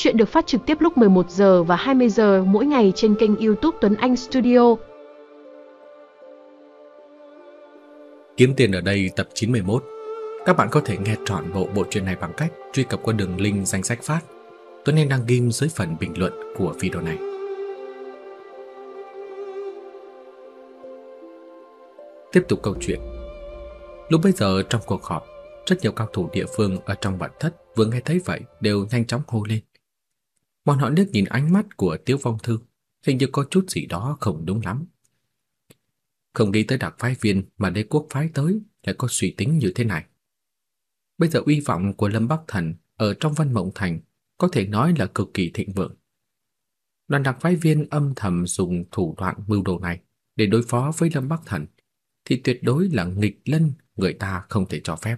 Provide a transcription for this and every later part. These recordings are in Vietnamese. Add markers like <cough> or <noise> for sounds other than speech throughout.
Chuyện được phát trực tiếp lúc 11 giờ và 20 giờ mỗi ngày trên kênh YouTube Tuấn Anh Studio. Kiếm tiền ở đây tập 91. Các bạn có thể nghe trọn bộ bộ truyện này bằng cách truy cập qua đường link danh sách phát. Tuấn Anh đăng ghim dưới phần bình luận của video này. Tiếp tục câu chuyện. Lúc bây giờ trong cuộc họp, rất nhiều cao thủ địa phương ở trong bản thất vừa nghe thấy vậy đều nhanh chóng hô lên. Bọn họ liếc nhìn ánh mắt của Tiếu Phong Thư, hình như có chút gì đó không đúng lắm. Không nghĩ tới đặc phái viên mà đế quốc phái tới lại có suy tính như thế này. Bây giờ uy vọng của Lâm Bắc Thần ở trong Văn Mộng Thành có thể nói là cực kỳ thịnh vượng. Đoàn đặc phái viên âm thầm dùng thủ đoạn mưu đồ này để đối phó với Lâm Bắc Thần thì tuyệt đối là nghịch lân người ta không thể cho phép.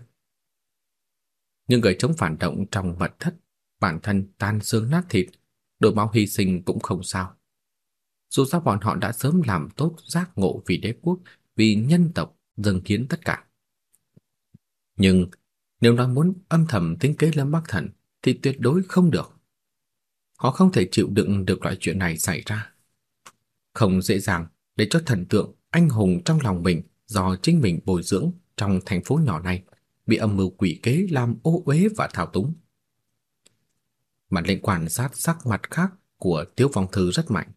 Nhưng người chống phản động trong mật thất, bản thân tan xương nát thịt, đổ máu hy sinh cũng không sao. Dù sao bọn họ đã sớm làm tốt giác ngộ vì đế quốc, vì nhân tộc, dâng kiến tất cả. Nhưng nếu nói muốn âm thầm tính kế Lâm Bắc Thần thì tuyệt đối không được. Họ không thể chịu đựng được loại chuyện này xảy ra. Không dễ dàng để cho thần tượng anh hùng trong lòng mình do chính mình bồi dưỡng trong thành phố nhỏ này bị âm mưu quỷ kế làm ô uế và thao túng. Mặt lệnh quan sát sắc mặt khác của Tiếu Phong Thư rất mạnh.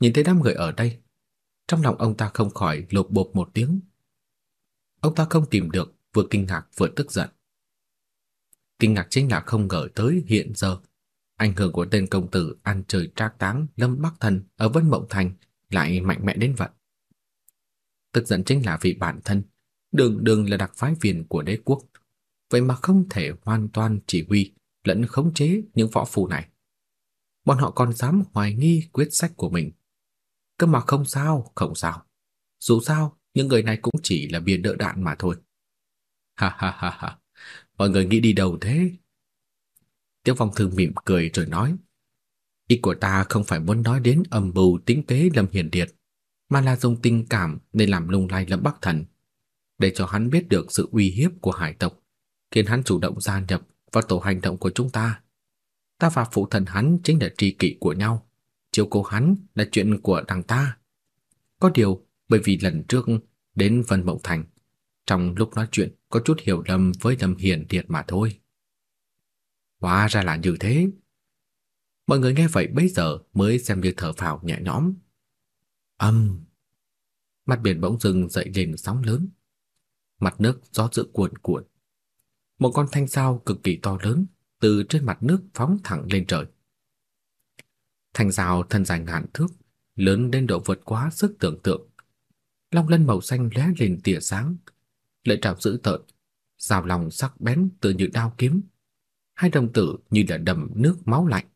Nhìn thấy đám người ở đây, trong lòng ông ta không khỏi lột bột một tiếng. Ông ta không tìm được, vừa kinh ngạc vừa tức giận. Kinh ngạc chính là không ngờ tới hiện giờ, ảnh hưởng của tên công tử ăn chơi trác táng Lâm Bắc Thần ở Vân Mộng Thành lại mạnh mẽ đến vậy. Tức giận chính là vì bản thân đường đường là đặc phái viên của đế quốc, vậy mà không thể hoàn toàn chỉ huy lẫn khống chế những võ phù này. Bọn họ còn dám hoài nghi quyết sách của mình. Cơ mà không sao, không sao. Dù sao, những người này cũng chỉ là bia đỡ đạn mà thôi. Ha ha ha ha, mọi người nghĩ đi đâu thế? Tiêu Phong Thư mỉm cười rồi nói, ý của ta không phải muốn nói đến âm mưu tính kế Lâm Hiền Điệt, mà là dùng tình cảm để làm lung lay Lâm Bắc Thần, để cho hắn biết được sự uy hiếp của hải tộc, khiến hắn chủ động gia nhập vào tổ hành động của chúng ta. Ta và phụ thần hắn chính là tri kỷ của nhau, chiếu cố hắn là chuyện của đảng ta. Có điều, bởi vì lần trước đến Vân Mộng Thành, trong lúc nói chuyện có chút hiểu lầm với Lâm Hiền Điệt mà thôi. Hóa ra là như thế. Mọi người nghe vậy bây giờ mới xem như thở phào nhẹ nhõm. Âm. Mặt biển bỗng dưng dậy lên sóng lớn. Mặt nước gió dữ cuồn cuộn. Một con thanh sao cực kỳ to lớn từ trên mặt nước phóng thẳng lên trời. Thanh sao thân dài ngàn thước, lớn đến độ vượt quá sức tưởng tượng. Long lân màu xanh lóe lên tia sáng, lợi trảo dữ tợn, rào lòng sắc bén tự như đao kiếm. Hai đồng tử như là đầm nước máu lạnh.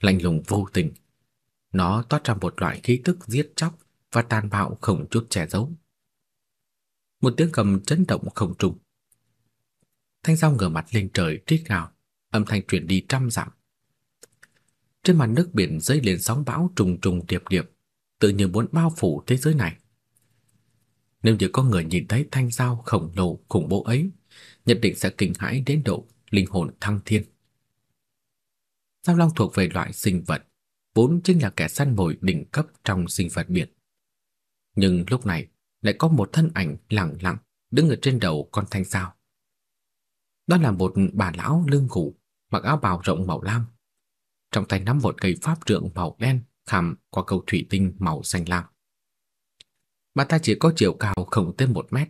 Lạnh lùng vô tình, nó toát ra một loại khí tức giết chóc và tàn bạo không chút che giấu. Một tiếng cầm chấn động không trung. Thanh dao ngửa mặt lên trời rít gào, âm thanh truyền đi trăm dặm. Trên mặt nước biển dấy lên sóng bão trùng trùng điệp điệp, tự như muốn bao phủ thế giới này. Nếu như có người nhìn thấy thanh dao khổng lồ khủng bố ấy, nhất định sẽ kinh hãi đến độ linh hồn thăng thiên. Giao long thuộc về loại sinh vật vốn chính là kẻ săn mồi đỉnh cấp trong sinh vật biển. Nhưng lúc này lại có một thân ảnh lặng lặng đứng ở trên đầu con thanh dao. Đó là một bà lão lưng gù, mặc áo bào rộng màu lam, trong tay nắm một cây pháp trượng màu đen khảm qua cầu thủy tinh màu xanh lam. Bà ta chỉ có chiều cao không tới một mét,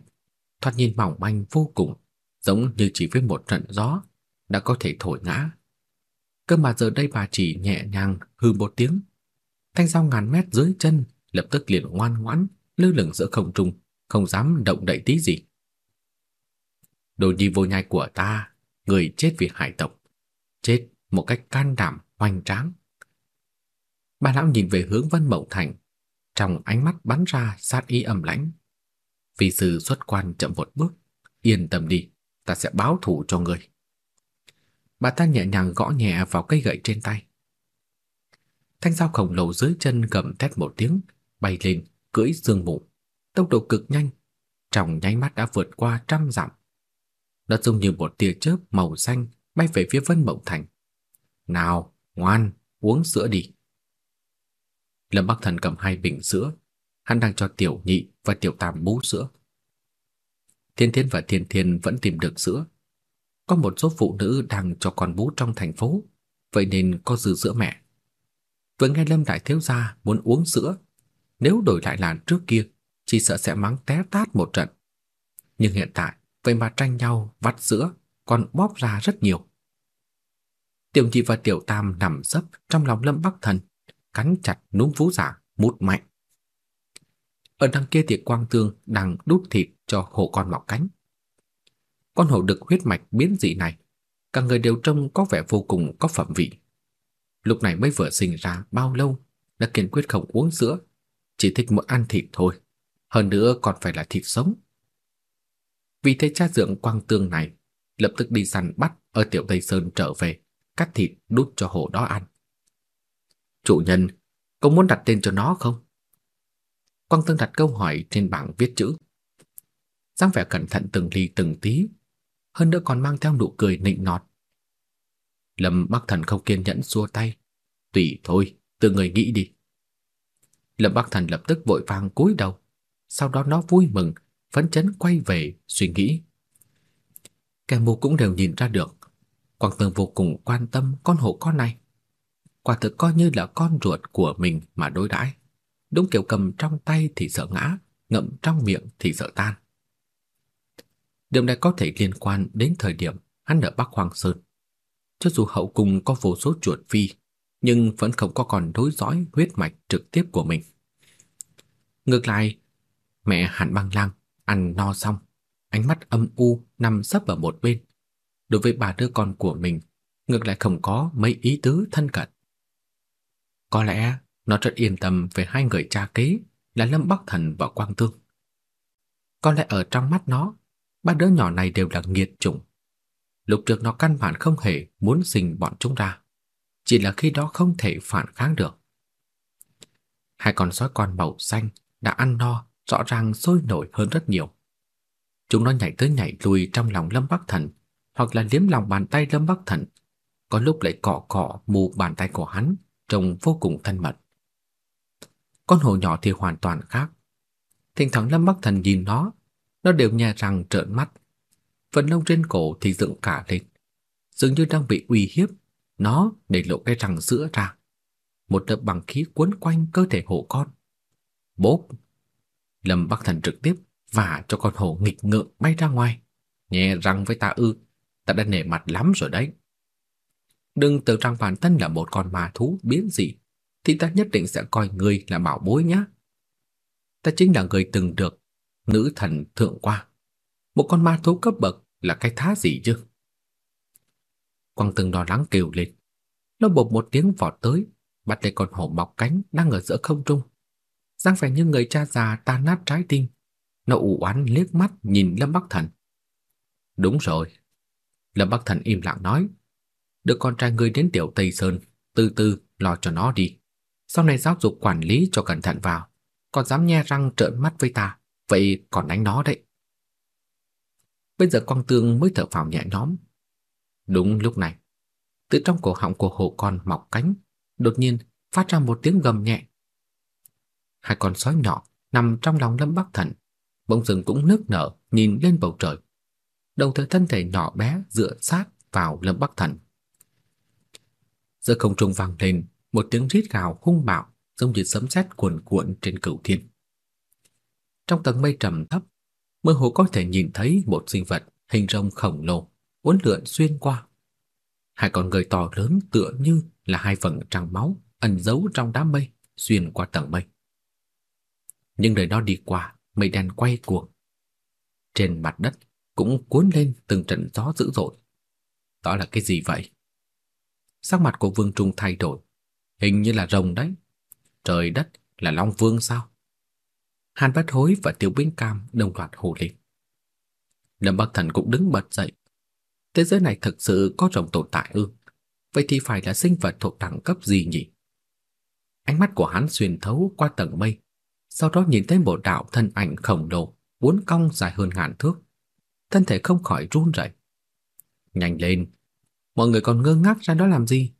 thoạt nhìn mỏng manh vô cùng, giống như chỉ với một trận gió đã có thể thổi ngã Cơ mà giờ đây bà chỉ nhẹ nhàng hừ một tiếng. Thanh dao ngàn mét dưới chân lập tức liền ngoan ngoãn lơ lửng giữa không trung, không dám động đậy tí gì. Đồ nhi vô nhai của ta, người chết vì hải tộc, chết một cách can đảm hoành tráng. Bà lão nhìn về hướng Vân Mộng Thành, trong ánh mắt bắn ra sát ý âm lãnh. Vì sư xuất quan chậm một bước, yên tâm đi, ta sẽ báo thù cho người. Bà ta nhẹ nhàng gõ nhẹ vào cây gậy trên tay. Thanh dao khổng lồ dưới chân gầm thét một tiếng, bay lên, cưỡi sương mù, tốc độ cực nhanh, trong nháy mắt đã vượt qua trăm dặm. Nó giống như một tia chớp màu xanh bay về phía Vân Mộng Thành. Nào, ngoan, uống sữa đi. Lâm Bắc Thần cầm hai bình sữa, hắn đang cho Tiểu Nhị và Tiểu Tam bú sữa. Thiên Thiên và Thiên Thiên vẫn tìm được sữa. Có một số phụ nữ đang cho con bú trong thành phố, vậy nên có dư sữa mẹ. Vừa nghe Lâm Đại Thiếu Gia muốn uống sữa, nếu đổi lại là trước kia, chỉ sợ sẽ mắng té tát một trận. Nhưng hiện tại, vậy mà tranh nhau vắt sữa, còn bóp ra rất nhiều. Tiểu Nhị và Tiểu Tam nằm sấp trong lòng Lâm Bắc Thần, cắn chặt núm vú giả, mút mạnh. Ở đằng kia thì Quang Tương đang đút thịt cho hổ con mọc cánh. Con hổ được huyết mạch biến dị này, cả người đều trông có vẻ vô cùng có phẩm vị. Lúc này mới vừa sinh ra bao lâu đã kiên quyết không uống sữa, chỉ thích một ăn thịt thôi, hơn nữa còn phải là thịt sống. Vì thế cha dưỡng Quang Tương này lập tức đi săn bắt ở Tiểu Tây Sơn trở về, cắt thịt đút cho hổ đó ăn. Chủ nhân, có muốn đặt tên cho nó không? Quang Tương đặt câu hỏi trên bảng viết chữ. dáng vẻ cẩn thận từng ly từng tí, hơn nữa còn mang theo nụ cười nịnh nọt. Lâm Bắc Thần không kiên nhẫn xua tay, "Tùy thôi, tự người nghĩ đi." Lâm Bắc Thần lập tức vội vàng cúi đầu, sau đó nó vui mừng, phấn chấn quay về suy nghĩ. Kẻ mù cũng đều nhìn ra được, Quang tường vô cùng quan tâm con hổ con này. Quả thực coi như là con ruột của mình mà đối đãi. Đúng kiểu cầm trong tay thì sợ ngã, ngậm trong miệng thì sợ tan. Điều này có thể liên quan đến thời điểm hắn ở Bắc Hoàng Sơn. Cho dù hậu cung có vô số chuột phi, nhưng vẫn không có còn đối dõi huyết mạch trực tiếp của mình. Ngược lại, mẹ Hàn Băng Lang ăn no xong, ánh mắt âm u nằm sấp ở một bên. Đối với bà đứa con của mình, ngược lại không có mấy ý tứ thân cận. Có lẽ nó rất yên tâm về hai người cha kế là Lâm Bắc Thần và Quang Tương. Có lẽ ở trong mắt nó, ba đứa nhỏ này đều là nghiệt chủng. Lúc trước nó căn bản không hề muốn sinh bọn chúng ra, chỉ là khi đó không thể phản kháng được. Hai con sói con màu xanh đã ăn no, rõ ràng sôi nổi hơn rất nhiều. Chúng nó nhảy tới nhảy lui trong lòng Lâm Bắc Thần, hoặc là liếm lòng bàn tay Lâm Bắc Thần, có lúc lại cọ cọ mù bàn tay của hắn, trông vô cùng thân mật. Con hổ nhỏ thì hoàn toàn khác. Thỉnh thoảng Lâm Bắc Thần nhìn nó, nó đều nhè răng trợn mắt. Phần lông trên cổ thì dựng cả lên, dường như đang bị uy hiếp. Nó để lộ cái răng sữa ra. Một lớp bằng khí cuốn quanh cơ thể hổ con. Bốp! Lâm Bắc Thần trực tiếp vả cho con hổ nghịch ngợm bay ra ngoài. Nhè răng với ta ư, ta đã nể mặt lắm rồi đấy. Đừng tưởng rằng bản thân là một con ma thú biến dị thì ta nhất định sẽ coi ngươi là bảo bối nhá. Ta chính là người từng được nữ thần thượng qua. Một con ma thú cấp bậc là cái thá gì chứ? Quang Từng đo lắng kêu lên. Nó bột một tiếng vọt tới, bắt lấy con hổ mọc cánh đang ở giữa không trung dáng vẻ như người cha già tan nát trái tim. Nó u oán liếc mắt nhìn Lâm Bắc Thần. Đúng rồi. Lâm Bắc Thần im lặng nói. Được con trai ngươi đến tiểu Tây Sơn, từ từ lo cho nó đi. Sau này giáo dục quản lý cho cẩn thận vào, còn dám nhe răng trợn mắt với ta, vậy còn đánh nó đấy. Bây giờ Quang Tương mới thở phào nhẹ nhõm. Đúng lúc này, từ trong cổ họng của hổ con mọc cánh, đột nhiên phát ra một tiếng gầm nhẹ. Hai con sói nhỏ nằm trong lòng Lâm Bắc Thần, bỗng dưng cũng nức nở nhìn lên bầu trời. Đồng thời thân thể nhỏ bé dựa sát vào Lâm Bắc Thần. Giữa không trung vang lên một tiếng rít gào hung bạo giống như sấm sét cuồn cuộn trên cửu thiên. Trong tầng mây trầm thấp, mơ hồ có thể nhìn thấy một sinh vật hình rồng khổng lồ uốn lượn xuyên qua. Hai con người to lớn tựa như là hai vầng trăng máu ẩn giấu trong đám mây xuyên qua tầng mây. Nhưng đời đó đi qua, mây đen quay cuồng. Trên mặt đất cũng cuốn lên từng trận gió dữ dội. Đó là cái gì vậy? Sắc mặt của Vương Trung thay đổi, hình như là rồng đấy. Trời đất, là Long Vương sao? Hàn Bát Hối và Tiêu Binh Cam đồng loạt hô lên. Lâm Bắc Thần cũng đứng bật dậy. Thế giới này thực sự có rồng tồn tại ư? Vậy thì phải là sinh vật thuộc đẳng cấp gì nhỉ? Ánh mắt của hắn xuyên thấu qua tầng mây, sau đó nhìn thấy một đạo thân ảnh khổng lồ, uốn cong dài hơn ngàn thước. Thân thể không khỏi run rẩy. Nhanh lên, mọi người còn ngơ ngác ra đó làm gì?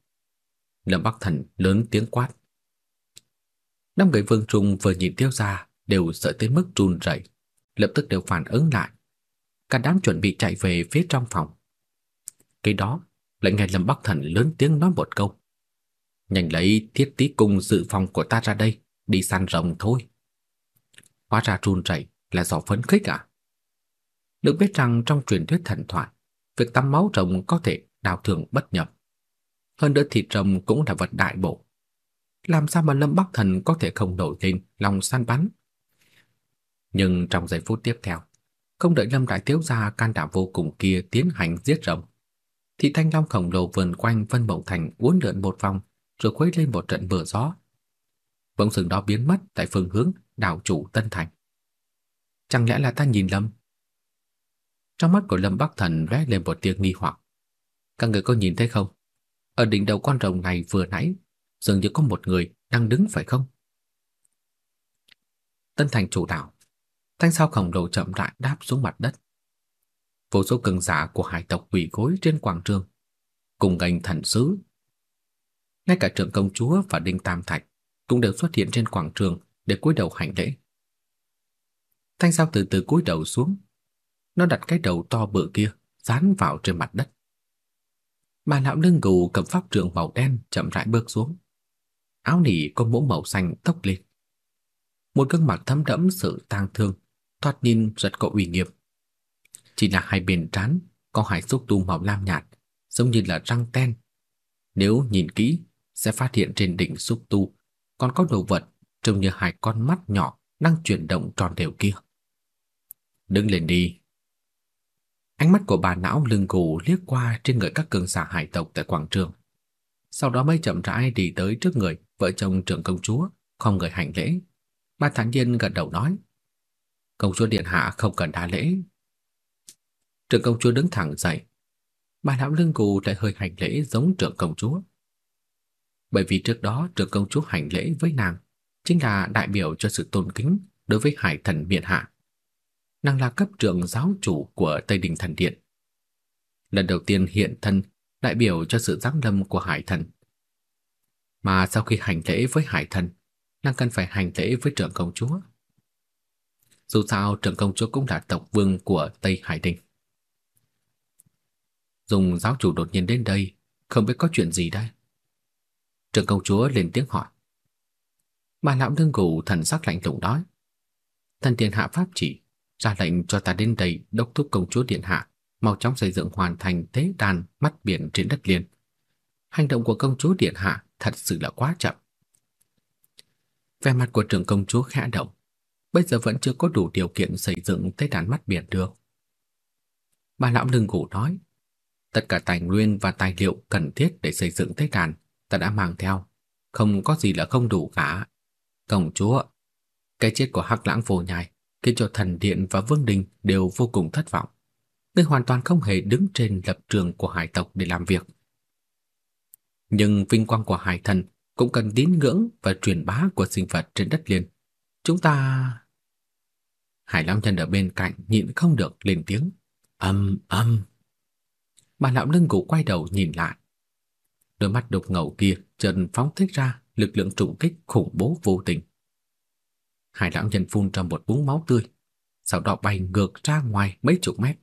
Lâm Bắc Thần lớn tiếng quát. Năm người Vương Trung vừa nhìn Tiêu gia đều sợ tới mức run rẩy, lập tức đều phản ứng lại. Cả đám chuẩn bị chạy về phía trong phòng. Cái đó lại nghe Lâm Bắc Thần lớn tiếng nói một câu. Nhanh lấy thiết tí cung dự phòng của ta ra đây, đi săn rồng thôi. Hóa ra run rẩy là do phấn khích à? Được biết rằng trong truyền thuyết thần thoại, việc tắm máu rồng có thể đào thường bất nhập. Hơn nữa thịt rồng cũng là vật đại bổ. Làm sao mà Lâm Bắc Thần có thể không nổi lên lòng săn bắn? Nhưng trong giây phút tiếp theo, không đợi Lâm Đại Thiếu gia can đảm vô cùng kia tiến hành giết rồng, thì thanh long khổng lồ vần quanh Vân Mộng Thành uốn lượn một vòng, rồi khuấy lên một trận mưa gió. Bỗng sừng đó biến mất tại phương hướng đảo chủ Tân Thành. Chẳng lẽ là ta nhìn lầm? Trong mắt của Lâm Bắc Thần lóe lên một tia nghi hoặc. Các người có nhìn thấy không? Ở đỉnh đầu con rồng này vừa nãy, dường như có một người đang đứng phải không? Tân Thành chủ đạo, thanh sao khổng lồ chậm rãi đáp xuống mặt đất. Vô số cường giả của hải tộc quỳ gối trên quảng trường, cùng gành thần sứ. Ngay cả trưởng công chúa và Đinh Tam Thạch cũng đều xuất hiện trên quảng trường để cúi đầu hành lễ. Thanh sao từ từ cúi đầu xuống, nó đặt cái đầu to bự kia dán vào trên mặt đất. Bà lão lưng gù cầm pháp trượng màu đen chậm rãi bước xuống. Áo nỉ có mũ màu xanh tóc lên. Một gương mặt thấm đẫm sự tang thương, thoạt nhìn rất có uy nghiêm. Chỉ là hai bên trán có hai xúc tu màu lam nhạt, giống như là răng ten. Nếu nhìn kỹ, sẽ phát hiện trên đỉnh xúc tu còn có đồ vật trông như hai con mắt nhỏ đang chuyển động tròn đều kia. Đứng lên đi. Ánh mắt của bà não lưng gù liếc qua trên người các cường giả hải tộc tại quảng trường. Sau đó mới chậm rãi đi tới trước người vợ chồng trưởng công chúa, không người hành lễ. Bà thản nhiên gật đầu nói: "Công chúa điện hạ không cần đa lễ." Trưởng công chúa đứng thẳng dậy. Bà lão lưng gù lại hơi hành lễ giống trưởng công chúa. Bởi vì trước đó trưởng công chúa hành lễ với nàng chính là đại biểu cho sự tôn kính đối với hải thần miện hạ nàng là cấp trưởng giáo chủ của Tây Đình Thần Điện. Lần đầu tiên hiện thân đại biểu cho sự giáng lâm của Hải Thần. Mà sau khi hành lễ với Hải Thần, nàng cần phải hành lễ với trưởng công chúa. Dù sao trưởng công chúa cũng là tộc vương của Tây Hải Đình. Dùng giáo chủ đột nhiên đến đây, không biết có chuyện gì đây. Trưởng công chúa lên tiếng hỏi. Bà lão đương gù thần sắc lạnh lùng nói. Thần tiền hạ pháp chỉ, ra lệnh cho ta đến đây đốc thúc công chúa điện hạ mau chóng xây dựng hoàn thành tế đàn mắt biển trên đất liền. Hành động của công chúa điện hạ thật sự là quá chậm. Vẻ mặt của trưởng công chúa khẽ động, bây giờ vẫn chưa có đủ điều kiện xây dựng tế đàn mắt biển được. Bà lão lưng gù nói, tất cả tài nguyên và tài liệu cần thiết để xây dựng tế đàn ta đã mang theo, không có gì là không đủ cả. Công chúa, cái chết của Hắc Lãng Vô Nhai khiến cho thần điện và vương đình đều vô cùng thất vọng. Ngươi hoàn toàn không hề đứng trên lập trường của hải tộc để làm việc. Nhưng vinh quang của hải thần cũng cần tín ngưỡng và truyền bá của sinh vật trên đất liền. Chúng ta... Hải Long Nhân ở bên cạnh nhịn không được lên tiếng. Âm âm. Bà lão lưng cụ quay đầu nhìn lại. Đôi mắt đục ngầu kia trần phóng thích ra lực lượng trùng kích khủng bố vô tình. Hải lão nhân phun ra một búng máu tươi, sau đó bay ngược ra ngoài mấy chục mét.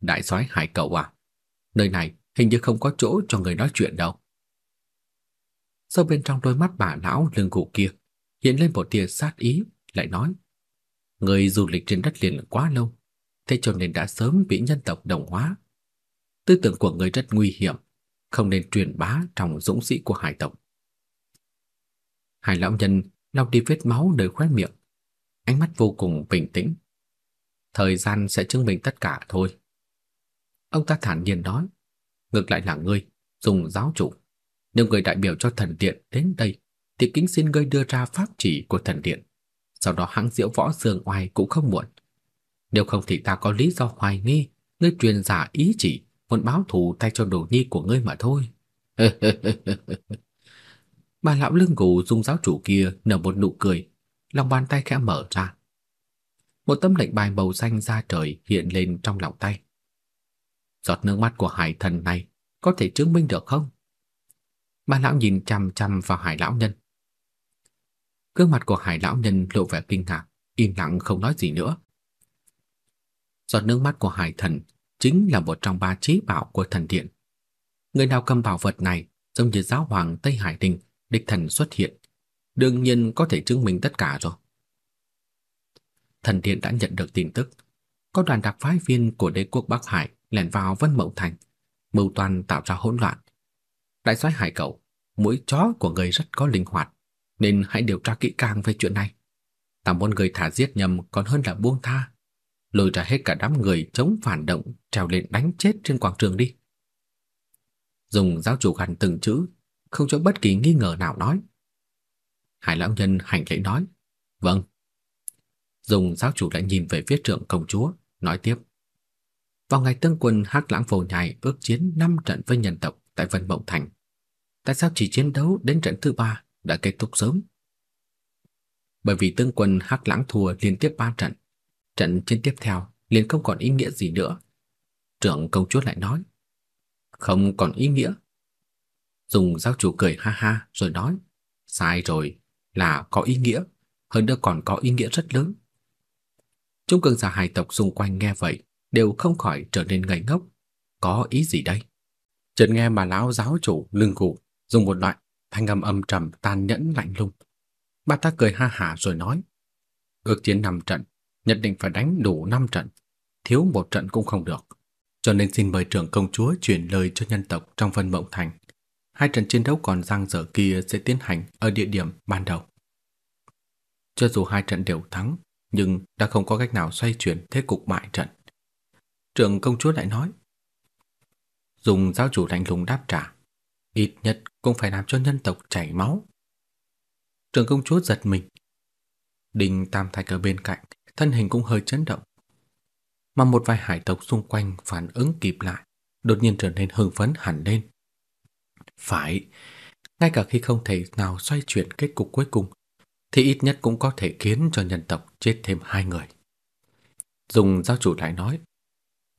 Đại soái Hải cậu à, nơi này hình như không có chỗ cho người nói chuyện đâu. Sau bên trong đôi mắt bà lão lưng gù kia hiện lên một tia sát ý, lại nói: Người du lịch trên đất liền quá lâu, thế cho nên đã sớm bị nhân tộc đồng hóa. Tư tưởng của người rất nguy hiểm, không nên truyền bá trong dũng sĩ của hải tộc hai lão nhân lau đi vết máu nơi khóe miệng, ánh mắt vô cùng bình tĩnh. Thời gian sẽ chứng minh tất cả thôi. Ông ta thản nhiên nói, ngược lại là ngươi, dùng giáo chủ. Nếu người đại biểu cho thần điện đến đây, thì kính xin ngươi đưa ra pháp chỉ của thần điện. Sau đó hãng diễu võ dương oai cũng không muộn. Nếu không thì ta có lý do hoài nghi ngươi truyền giả ý chỉ muốn báo thù thay cho đồ nhi của ngươi mà thôi. <laughs> Bà lão lưng gù dung giáo chủ kia nở một nụ cười, lòng bàn tay khẽ mở ra. Một tấm lệnh bài màu xanh da trời hiện lên trong lòng tay. Giọt nước mắt của hải thần này có thể chứng minh được không? bà lão nhìn chằm chằm vào Hải lão nhân. Gương mặt của Hải lão nhân lộ vẻ kinh ngạc, im lặng không nói gì nữa. Giọt nước mắt của Hải thần chính là một trong ba trí bảo của thần điện. Người nào cầm bảo vật này, giống như giáo hoàng Tây Hải Đình, địch thần xuất hiện, đương nhiên có thể chứng minh tất cả rồi. Thần điện đã nhận được tin tức, có đoàn đặc phái viên của đế quốc Bắc Hải lẻn vào Vân mậu Thành, mưu toàn tạo ra hỗn loạn. Đại soái Hải cậu, mũi chó của người rất có linh hoạt, nên hãy điều tra kỹ càng về chuyện này. Ta muốn người thả giết nhầm còn hơn là buông tha. Lôi ra hết cả đám người chống phản động trèo lên đánh chết trên quảng trường đi. Dùng giáo chủ gằn từng chữ, không cho bất kỳ nghi ngờ nào nói. Hải lão nhân hành lễ nói, vâng. Dùng giáo chủ lại nhìn về phía trưởng công chúa, nói tiếp. Vào ngày tương quân Hắc Lãng Phổ Nhai ước chiến 5 trận với nhân tộc tại Vân Mộng Thành. Tại sao chỉ chiến đấu đến trận thứ ba đã kết thúc sớm? Bởi vì tương quân Hắc Lãng thua liên tiếp 3 trận. Trận chiến tiếp theo liền không còn ý nghĩa gì nữa. Trưởng công chúa lại nói, không còn ý nghĩa. Dùng giáo chủ cười ha ha rồi nói, sai rồi, là có ý nghĩa, hơn nữa còn có ý nghĩa rất lớn. Trung cường giả hải tộc xung quanh nghe vậy, đều không khỏi trở nên ngây ngốc. Có ý gì đây? Chợt nghe mà lão giáo chủ lưng gù dùng một loại thanh âm âm trầm tàn nhẫn lạnh lùng. Bà ta cười ha hả rồi nói: "Ước chiến năm trận, nhất định phải đánh đủ năm trận, thiếu một trận cũng không được. Cho nên xin mời trưởng công chúa truyền lời cho nhân tộc trong Vân Mộng Thành. Hai trận chiến đấu còn dang dở kia sẽ tiến hành ở địa điểm ban đầu. Cho dù hai trận đều thắng, nhưng đã không có cách nào xoay chuyển thế cục bại trận. Trưởng công chúa lại nói. Dùng giáo chủ lạnh lùng đáp trả. Ít nhất cũng phải làm cho nhân tộc chảy máu. Trưởng công chúa giật mình. Đình Tam Thạch ở bên cạnh, thân hình cũng hơi chấn động. Mà một vài hải tộc xung quanh phản ứng kịp lại, đột nhiên trở nên hưng phấn hẳn lên. Phải, ngay cả khi không thể nào xoay chuyển kết cục cuối cùng, thì ít nhất cũng có thể khiến cho nhân tộc chết thêm hai người. Dùng giáo chủ lại nói,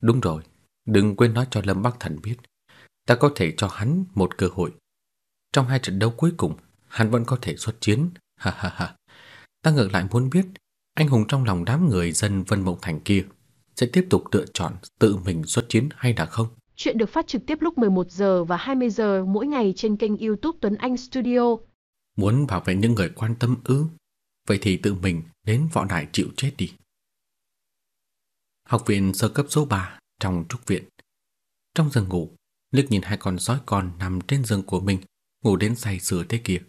Đúng rồi, đừng quên nói cho Lâm Bắc Thần biết. Ta có thể cho hắn một cơ hội. Trong hai trận đấu cuối cùng, hắn vẫn có thể xuất chiến. Ha ha ha. Ta ngược lại muốn biết, anh hùng trong lòng đám người dân Vân Mộng Thành kia sẽ tiếp tục lựa chọn tự mình xuất chiến hay là không? Chuyện được phát trực tiếp lúc 11 giờ và 20 giờ mỗi ngày trên kênh YouTube Tuấn Anh Studio. Muốn bảo vệ những người quan tâm ư? Vậy thì tự mình đến võ đài chịu chết đi. Học viện sơ cấp số 3 trong trúc viện. Trong giường ngủ, liếc nhìn hai con sói con nằm trên giường của mình, ngủ đến say sưa thế kia.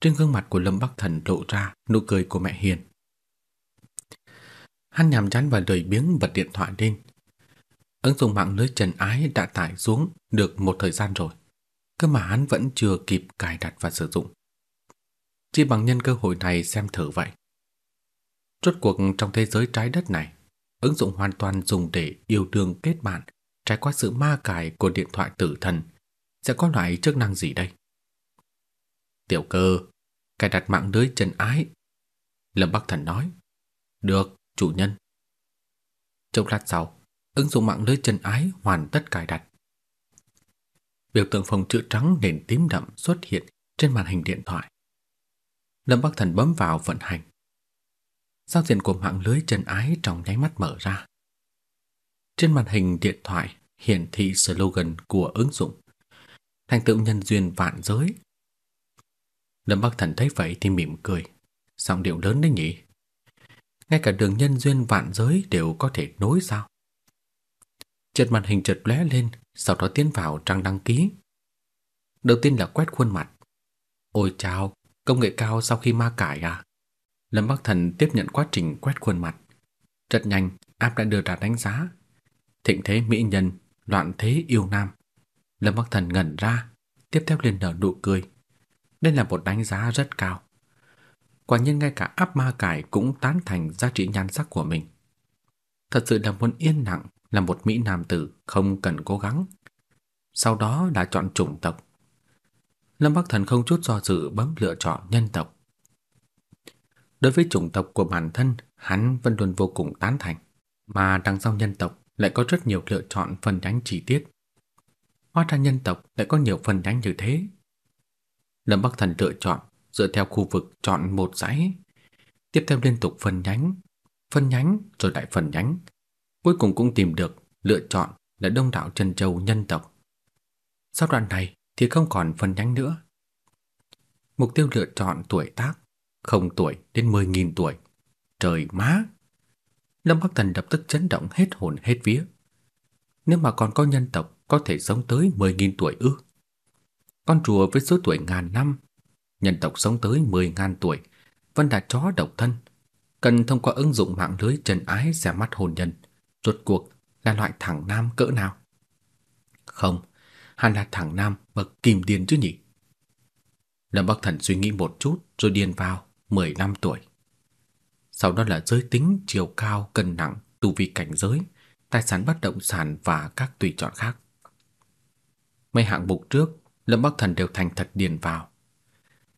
Trên gương mặt của Lâm Bắc Thần lộ ra nụ cười của mẹ Hiền. Hắn nhàm chán và lười biếng bật điện thoại lên. Ứng dụng mạng lưới trần ái đã tải xuống được một thời gian rồi, cơ mà hắn vẫn chưa kịp cài đặt và sử dụng. Chỉ bằng nhân cơ hội này xem thử vậy. Rốt cuộc trong thế giới trái đất này, ứng dụng hoàn toàn dùng để yêu đương kết bạn, trải qua sự ma cài của điện thoại tử thần, sẽ có loại chức năng gì đây? Tiểu cơ, cài đặt mạng lưới trần ái. Lâm Bắc Thần nói. Được, chủ nhân. Trong lát sau, ứng dụng mạng lưới chân ái hoàn tất cài đặt. Biểu tượng phòng chữ trắng nền tím đậm xuất hiện trên màn hình điện thoại. Lâm Bắc Thần bấm vào vận hành giao diện của mạng lưới chân ái trong nháy mắt mở ra. Trên màn hình điện thoại hiển thị slogan của ứng dụng. Thành tựu nhân duyên vạn giới. Lâm Bắc Thần thấy vậy thì mỉm cười, giọng điệu lớn đấy nhỉ. Ngay cả đường nhân duyên vạn giới đều có thể nối sao? Trên màn hình chợt lóe lên, sau đó tiến vào trang đăng ký. Đầu tiên là quét khuôn mặt. Ôi chao công nghệ cao sau khi ma cải à? Lâm Bắc Thần tiếp nhận quá trình quét khuôn mặt. Rất nhanh, app đã đưa ra đánh giá. Thịnh thế mỹ nhân, loạn thế yêu nam. Lâm Bắc Thần ngẩn ra, tiếp theo liền nở nụ cười. Đây là một đánh giá rất cao. Quả nhiên ngay cả áp ma cải cũng tán thành giá trị nhan sắc của mình. Thật sự là muốn yên lặng là một mỹ nam tử không cần cố gắng. Sau đó đã chọn chủng tộc. Lâm Bắc Thần không chút do dự bấm lựa chọn nhân tộc. Đối với chủng tộc của bản thân, hắn vẫn luôn vô cùng tán thành, mà đằng sau nhân tộc lại có rất nhiều lựa chọn phần nhánh chi tiết. Hóa ra nhân tộc lại có nhiều phần nhánh như thế. Lâm Bắc Thần lựa chọn dựa theo khu vực chọn một dãy, tiếp theo liên tục phân nhánh, phân nhánh rồi lại phân nhánh, cuối cùng cũng tìm được lựa chọn là đông đảo trần châu nhân tộc. Sau đoạn này thì không còn phân nhánh nữa. Mục tiêu lựa chọn tuổi tác, không tuổi đến 10.000 tuổi. Trời má! Lâm Bắc Thần lập tức chấn động hết hồn hết vía. Nếu mà còn có nhân tộc có thể sống tới 10.000 tuổi ư? Con rùa với số tuổi ngàn năm, nhân tộc sống tới 10.000 tuổi, vẫn là chó độc thân, cần thông qua ứng dụng mạng lưới trần ái xem mắt hồn nhân, rốt cuộc là loại thằng nam cỡ nào? Không, hắn là thằng nam bậc kim điên chứ nhỉ? Lâm Bắc Thần suy nghĩ một chút rồi điền vào 15 tuổi. Sau đó là giới tính, chiều cao, cân nặng, tu vi cảnh giới, tài sản bất động sản và các tùy chọn khác. Mấy hạng mục trước, Lâm Bắc Thần đều thành thật điền vào.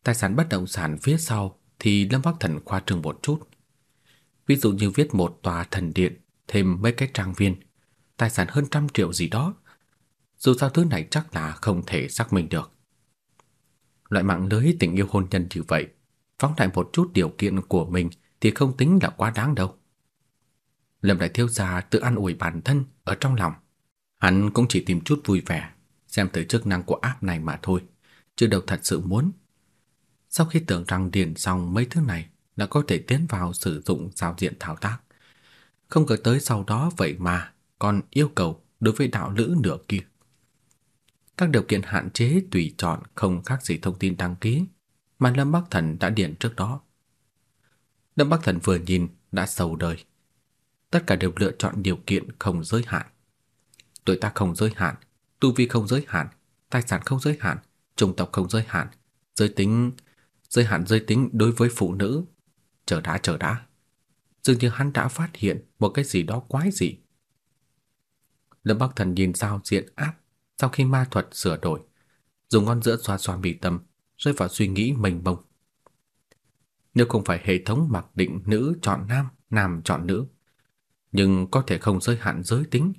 Tài sản bất động sản phía sau thì Lâm Bắc Thần khoa trương một chút. Ví dụ như viết một tòa thần điện, thêm mấy cái trang viên, tài sản hơn trăm triệu gì đó. Dù sao thứ này chắc là không thể xác minh được. Loại mạng lưới tình yêu hôn nhân như vậy, phóng đại một chút điều kiện của mình thì không tính là quá đáng đâu. Lâm Đại Thiếu Gia tự an ủi bản thân ở trong lòng. Hắn cũng chỉ tìm chút vui vẻ, xem tới chức năng của app này mà thôi, chứ đâu thật sự muốn. Sau khi tưởng rằng điền xong mấy thứ này là có thể tiến vào sử dụng giao diện thao tác, không ngờ tới sau đó vậy mà còn yêu cầu đối với đạo lữ nửa kia. Các điều kiện hạn chế tùy chọn không khác gì thông tin đăng ký mà Lâm Bắc Thần đã điền trước đó. Lâm Bắc Thần vừa nhìn đã sầu đời. Tất cả đều lựa chọn điều kiện không giới hạn. Tuổi tác không giới hạn, tu vi không giới hạn, tài sản không giới hạn, chủng tộc không giới hạn, giới tính giới hạn giới tính đối với phụ nữ. Chờ đã chờ đã. Dường như hắn đã phát hiện một cái gì đó quái dị. Lâm Bắc Thần nhìn sao diện áp sau khi ma thuật sửa đổi, dùng ngón giữa xoa xoa mi tâm, rơi vào suy nghĩ mênh mông. Nếu không phải hệ thống mặc định nữ chọn nam, nam chọn nữ, nhưng có thể không giới hạn giới tính.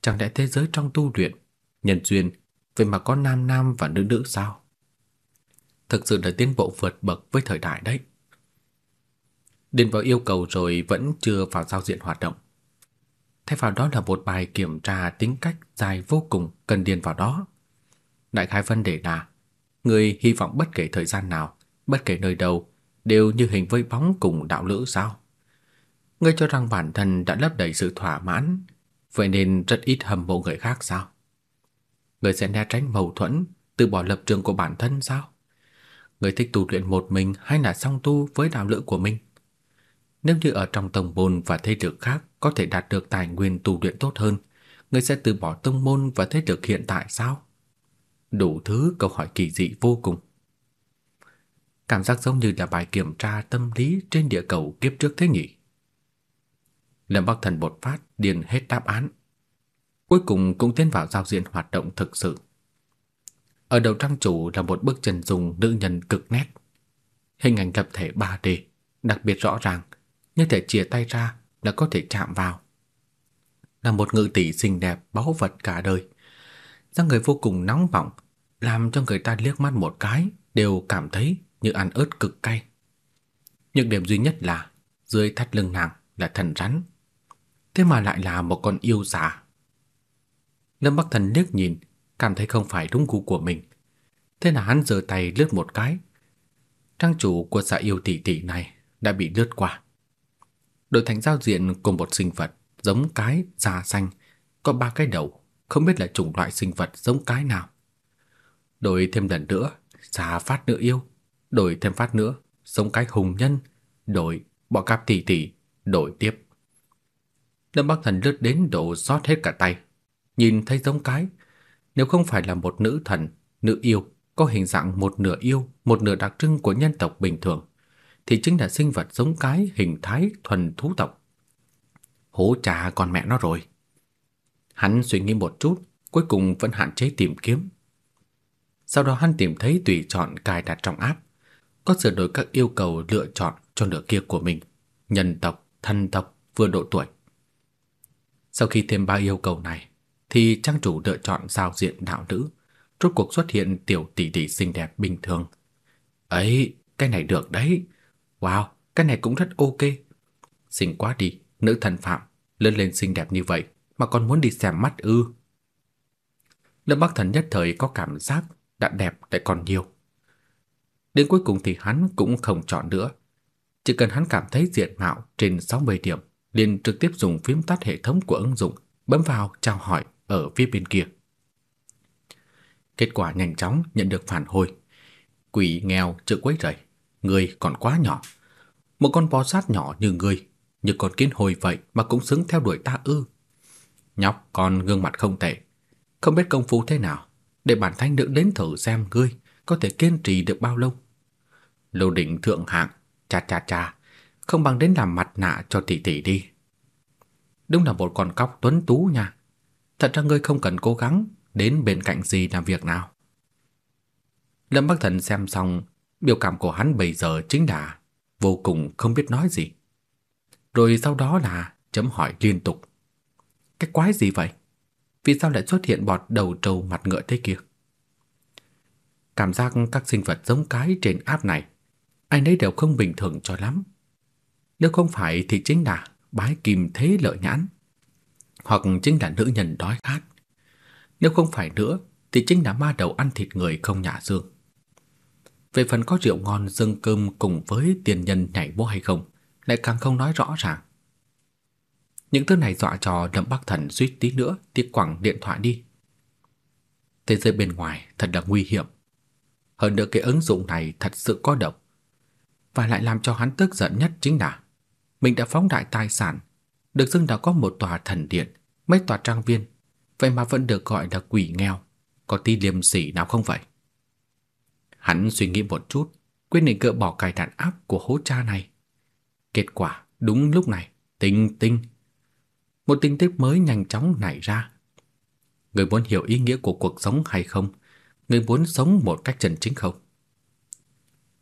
Chẳng lẽ thế giới trong tu luyện, nhân duyên vậy mà có nam nam và nữ nữ sao? Thực sự là tiến bộ vượt bậc với thời đại đấy. Điền vào yêu cầu rồi vẫn chưa vào giao diện hoạt động. Thay vào đó là một bài kiểm tra tính cách dài vô cùng cần điền vào đó. Đại khái vấn đề là người hy vọng bất kể thời gian nào, bất kể nơi đâu đều như hình với bóng cùng đạo lữ sao? Ngươi cho rằng bản thân đã lấp đầy sự thỏa mãn, vậy nên rất ít hâm mộ người khác sao? Ngươi sẽ né tránh mâu thuẫn, từ bỏ lập trường của bản thân sao? Ngươi thích tu luyện một mình hay là song tu với đạo lữ của mình? Nếu như ở trong tông môn và thế lực khác có thể đạt được tài nguyên tu luyện tốt hơn, người sẽ từ bỏ tông môn và thế lực hiện tại sao? Đủ thứ câu hỏi kỳ dị vô cùng. Cảm giác giống như là bài kiểm tra tâm lý trên địa cầu kiếp trước thế nhỉ. Lâm Bắc Thần bột phát điền hết đáp án. Cuối cùng cũng tiến vào giao diện hoạt động thực sự. Ở đầu trang chủ là một bức chân dung nữ nhân cực nét. Hình ảnh lập thể 3D, đặc biệt rõ ràng, như thể chìa tay ra là có thể chạm vào. Là một ngự tỷ xinh đẹp báu vật cả đời. dáng người vô cùng nóng bỏng, làm cho người ta liếc mắt một cái đều cảm thấy như ăn ớt cực cay. Nhược điểm duy nhất là dưới thắt lưng nàng là thần rắn. Thế mà lại là một con yêu giả. Lâm Bắc Thần liếc nhìn, cảm thấy không phải đúng gu của mình. Thế là hắn giơ tay lướt một cái. Trang chủ của xã yêu tỷ tỷ này đã bị lướt qua. Đổi thành giao diện cùng một sinh vật giống cái da xanh, có ba cái đầu, không biết là chủng loại sinh vật giống cái nào. Đổi thêm lần nữa, xà phát nữa yêu, đổi thêm phát nữa, giống cái hùng nhân, đổi bọ cạp tỷ tỷ, đổi tiếp. Lâm Bắc Thần lướt đến độ rót hết cả tay, nhìn thấy giống cái, nếu không phải là một nữ thần, nữ yêu có hình dạng một nửa yêu, một nửa đặc trưng của nhân tộc bình thường, thì chính là sinh vật giống cái hình thái thuần thú tộc. Hố trà con mẹ nó rồi. Hắn suy nghĩ một chút, cuối cùng vẫn hạn chế tìm kiếm. Sau đó hắn tìm thấy tùy chọn cài đặt trong app, có sửa đổi các yêu cầu lựa chọn cho nửa kia của mình, nhân tộc, thân tộc, vừa độ tuổi. Sau khi thêm ba yêu cầu này, thì trang chủ lựa chọn giao diện đạo nữ, rốt cuộc xuất hiện tiểu tỷ tỷ xinh đẹp bình thường. Ấy, cái này được đấy. Wow, cái này cũng rất ok. Xinh quá đi, nữ thần phạm, lớn lên xinh đẹp như vậy mà còn muốn đi xem mắt ư. Lâm Bắc Thần nhất thời có cảm giác đã đẹp lại còn nhiều. Đến cuối cùng thì hắn cũng không chọn nữa. Chỉ cần hắn cảm thấy diện mạo trên 60 điểm, liền trực tiếp dùng phím tắt hệ thống của ứng dụng, bấm vào chào hỏi ở phía bên kia. Kết quả nhanh chóng nhận được phản hồi. Quỷ nghèo chữ quấy rầy, người còn quá nhỏ. Một con bò sát nhỏ như người, như con kiến hồi vậy mà cũng xứng theo đuổi ta ư? Nhóc con gương mặt không tệ, không biết công phu thế nào, để bản thanh nữ đến thử xem ngươi có thể kiên trì được bao lâu. Lô định thượng hạng, cha cha cha, không bằng đến làm mặt nạ cho tỷ tỷ đi. Đúng là một con cóc tuấn tú nha. Thật ra ngươi không cần cố gắng đến bên cạnh gì làm việc nào. Lâm Bắc Thần xem xong, biểu cảm của hắn bây giờ chính là vô cùng không biết nói gì. Rồi sau đó là chấm hỏi liên tục. Cái quái gì vậy? Vì sao lại xuất hiện bọt đầu trâu mặt ngựa thế kia? Cảm giác các sinh vật giống cái trên áp này, anh ấy đều không bình thường cho lắm. Nếu không phải thì chính là bái kim thế lợi nhãn, hoặc chính là nữ nhân đói khát. Nếu không phải nữa thì chính là ma đầu ăn thịt người không nhả xương. Về phần có rượu ngon dâng cơm cùng với tiền nhân nhảy múa hay không, lại càng không nói rõ ràng. Những thứ này dọa cho Lâm Bắc Thần suýt tí nữa thì quẳng điện thoại đi. Thế giới bên ngoài thật là nguy hiểm. Hơn nữa cái ứng dụng này thật sự có độc. Và lại làm cho hắn tức giận nhất chính là mình đã phóng đại tài sản, được dưng đã có một tòa thần điện, mấy tòa trang viên, vậy mà vẫn được gọi là quỷ nghèo, có tí liêm sỉ nào không vậy? Hắn suy nghĩ một chút, quyết định gỡ bỏ cài đặt áp của hố cha này. Kết quả, đúng lúc này, tinh tinh. Một tin tức mới nhanh chóng nảy ra. Người muốn hiểu ý nghĩa của cuộc sống hay không? Người muốn sống một cách chân chính không?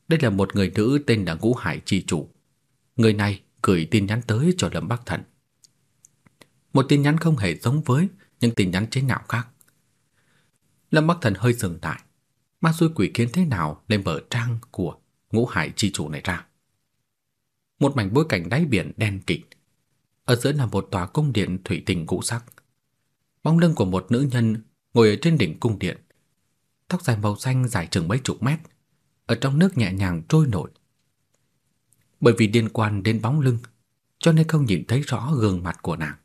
Đây là một người nữ tên là Ngũ Hải Chi Chủ. Người này gửi tin nhắn tới cho Lâm Bắc Thần. Một tin nhắn không hề giống với những tin nhắn chế nhạo khác. Lâm Bắc Thần hơi dừng lại, ma xui quỷ kiến thế nào lên bờ trang của Ngũ Hải chi chủ này ra. Một mảnh bối cảnh đáy biển đen kịt, ở giữa là một tòa cung điện thủy tinh cũ sắc. Bóng lưng của một nữ nhân ngồi ở trên đỉnh cung điện, tóc dài màu xanh dài chừng mấy chục mét, ở trong nước nhẹ nhàng trôi nổi. Bởi vì liên quan đến bóng lưng, cho nên không nhìn thấy rõ gương mặt của nàng.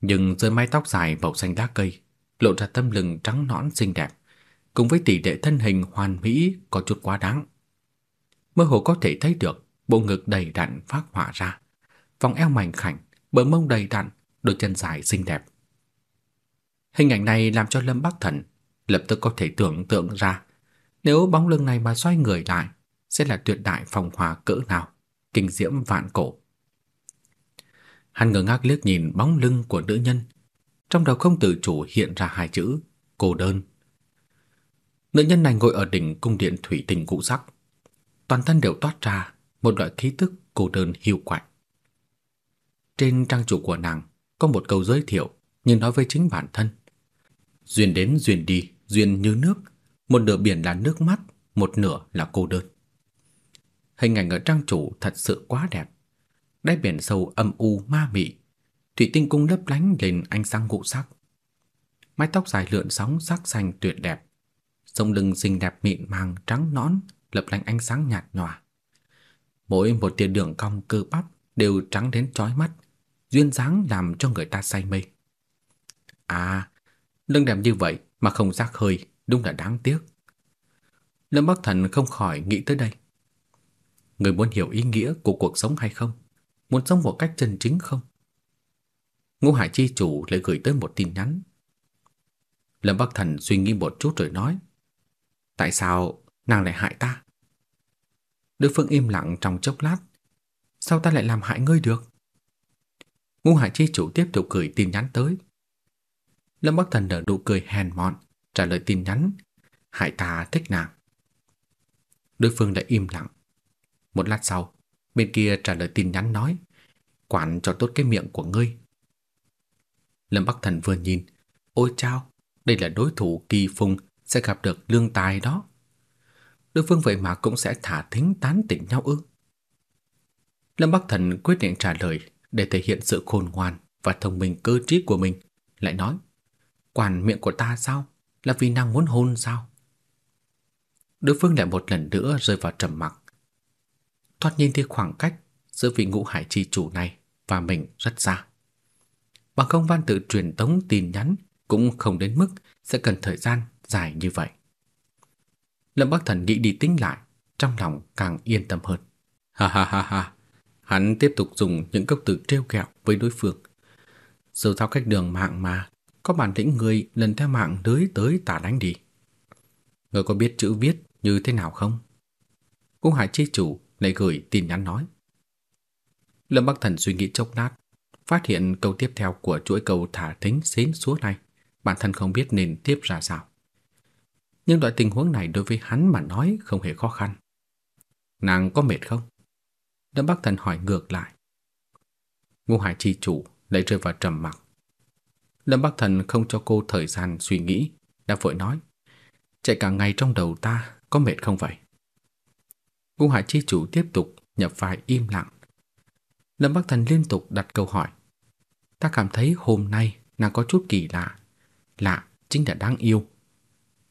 Nhưng dưới mái tóc dài màu xanh lá cây, lộ ra tâm lưng trắng nõn xinh đẹp, cùng với tỷ lệ thân hình hoàn mỹ có chút quá đáng. Mơ hồ có thể thấy được bộ ngực đầy đặn phát họa ra, vòng eo mảnh khảnh, bờ mông đầy đặn, đôi chân dài xinh đẹp. Hình ảnh này làm cho Lâm Bắc Thần lập tức có thể tưởng tượng ra, nếu bóng lưng này mà xoay người lại, sẽ là tuyệt đại phong hòa cỡ nào, kinh diễm vạn cổ. Hắn ngơ ngác liếc nhìn bóng lưng của nữ nhân, trong đầu không tự chủ hiện ra hai chữ cô đơn. Nữ nhân này ngồi ở đỉnh cung điện thủy tinh cũ sắc, toàn thân đều toát ra một loại khí tức cô đơn hiu quạnh. Trên trang chủ của nàng có một câu giới thiệu nhưng nói với chính bản thân. Duyên đến duyên đi, duyên như nước, một nửa biển là nước mắt, một nửa là cô đơn. Hình ảnh ở trang chủ thật sự quá đẹp. Đáy biển sâu âm u ma mị, thủy tinh cung lấp lánh lên ánh sáng ngũ sắc. Mái tóc dài lượn sóng sắc xanh tuyệt đẹp, sống lưng xinh đẹp mịn màng trắng nõn, lập lánh ánh sáng nhạt nhòa. Mỗi một tia đường cong cơ bắp đều trắng đến chói mắt, duyên dáng làm cho người ta say mê. À, lưng đẹp như vậy mà không rác hơi, đúng là đáng tiếc. Lâm Bắc Thần không khỏi nghĩ tới đây. Người muốn hiểu ý nghĩa của cuộc sống hay không? Muốn sống một cách chân chính không? Ngũ Hải chi chủ lại gửi tới một tin nhắn. Lâm Bắc Thần suy nghĩ một chút rồi nói: "Tại sao nàng lại hại ta?" Đối phương im lặng trong chốc lát, "Sao ta lại làm hại ngươi được?" Ngũ Hải chi chủ tiếp tục gửi tin nhắn tới. Lâm Bắc Thần nở nụ cười hèn mọn, trả lời tin nhắn, "Hại ta thích nàng." Đối phương lại im lặng. Một lát sau, bên kia trả lời tin nhắn nói, "Quản cho tốt cái miệng của ngươi." Lâm Bắc Thần vừa nhìn, "Ôi chao, đây là đối thủ kỳ phùng sẽ gặp được lương tài đó. Đối phương vậy mà cũng sẽ thả thính tán tỉnh nhau ư? Lâm Bắc Thần quyết định trả lời để thể hiện sự khôn ngoan và thông minh cơ trí của mình, lại nói: "Quản miệng của ta sao? Là vì nàng muốn hôn sao?" Đối phương lại một lần nữa rơi vào trầm mặc. Thoạt nhìn thì khoảng cách giữa vị ngũ hải chi chủ này và mình rất xa. Bằng không văn tự truyền tống tin nhắn cũng không đến mức sẽ cần thời gian dài như vậy. Lâm Bắc Thần nghĩ đi tính lại, trong lòng càng yên tâm hơn. Ha ha ha ha, hắn tiếp tục dùng những câu từ trêu ghẹo với đối phương. Dù sao cách đường mạng mà, có bản lĩnh người lần theo mạng tới tới tả đánh đi. Người có biết chữ viết như thế nào không? cũng Hải chi chủ lại gửi tin nhắn nói. Lâm Bắc Thần suy nghĩ chốc lát, phát hiện câu tiếp theo của chuỗi câu thả thính xến xúa này, bản thân không biết nên tiếp ra sao. Nhưng loại tình huống này đối với hắn mà nói không hề khó khăn. Nàng có mệt không? Lâm Bắc Thần hỏi ngược lại. Ngô Hải chi chủ lại rơi vào trầm mặc. Lâm Bắc Thần không cho cô thời gian suy nghĩ, đã vội nói: "Chạy cả ngày trong đầu ta, có mệt không vậy?" Ngô Hải chi chủ tiếp tục nhập vai im lặng. Lâm Bắc Thần liên tục đặt câu hỏi. Ta cảm thấy hôm nay nàng có chút kỳ lạ. Lạ chính là đáng yêu.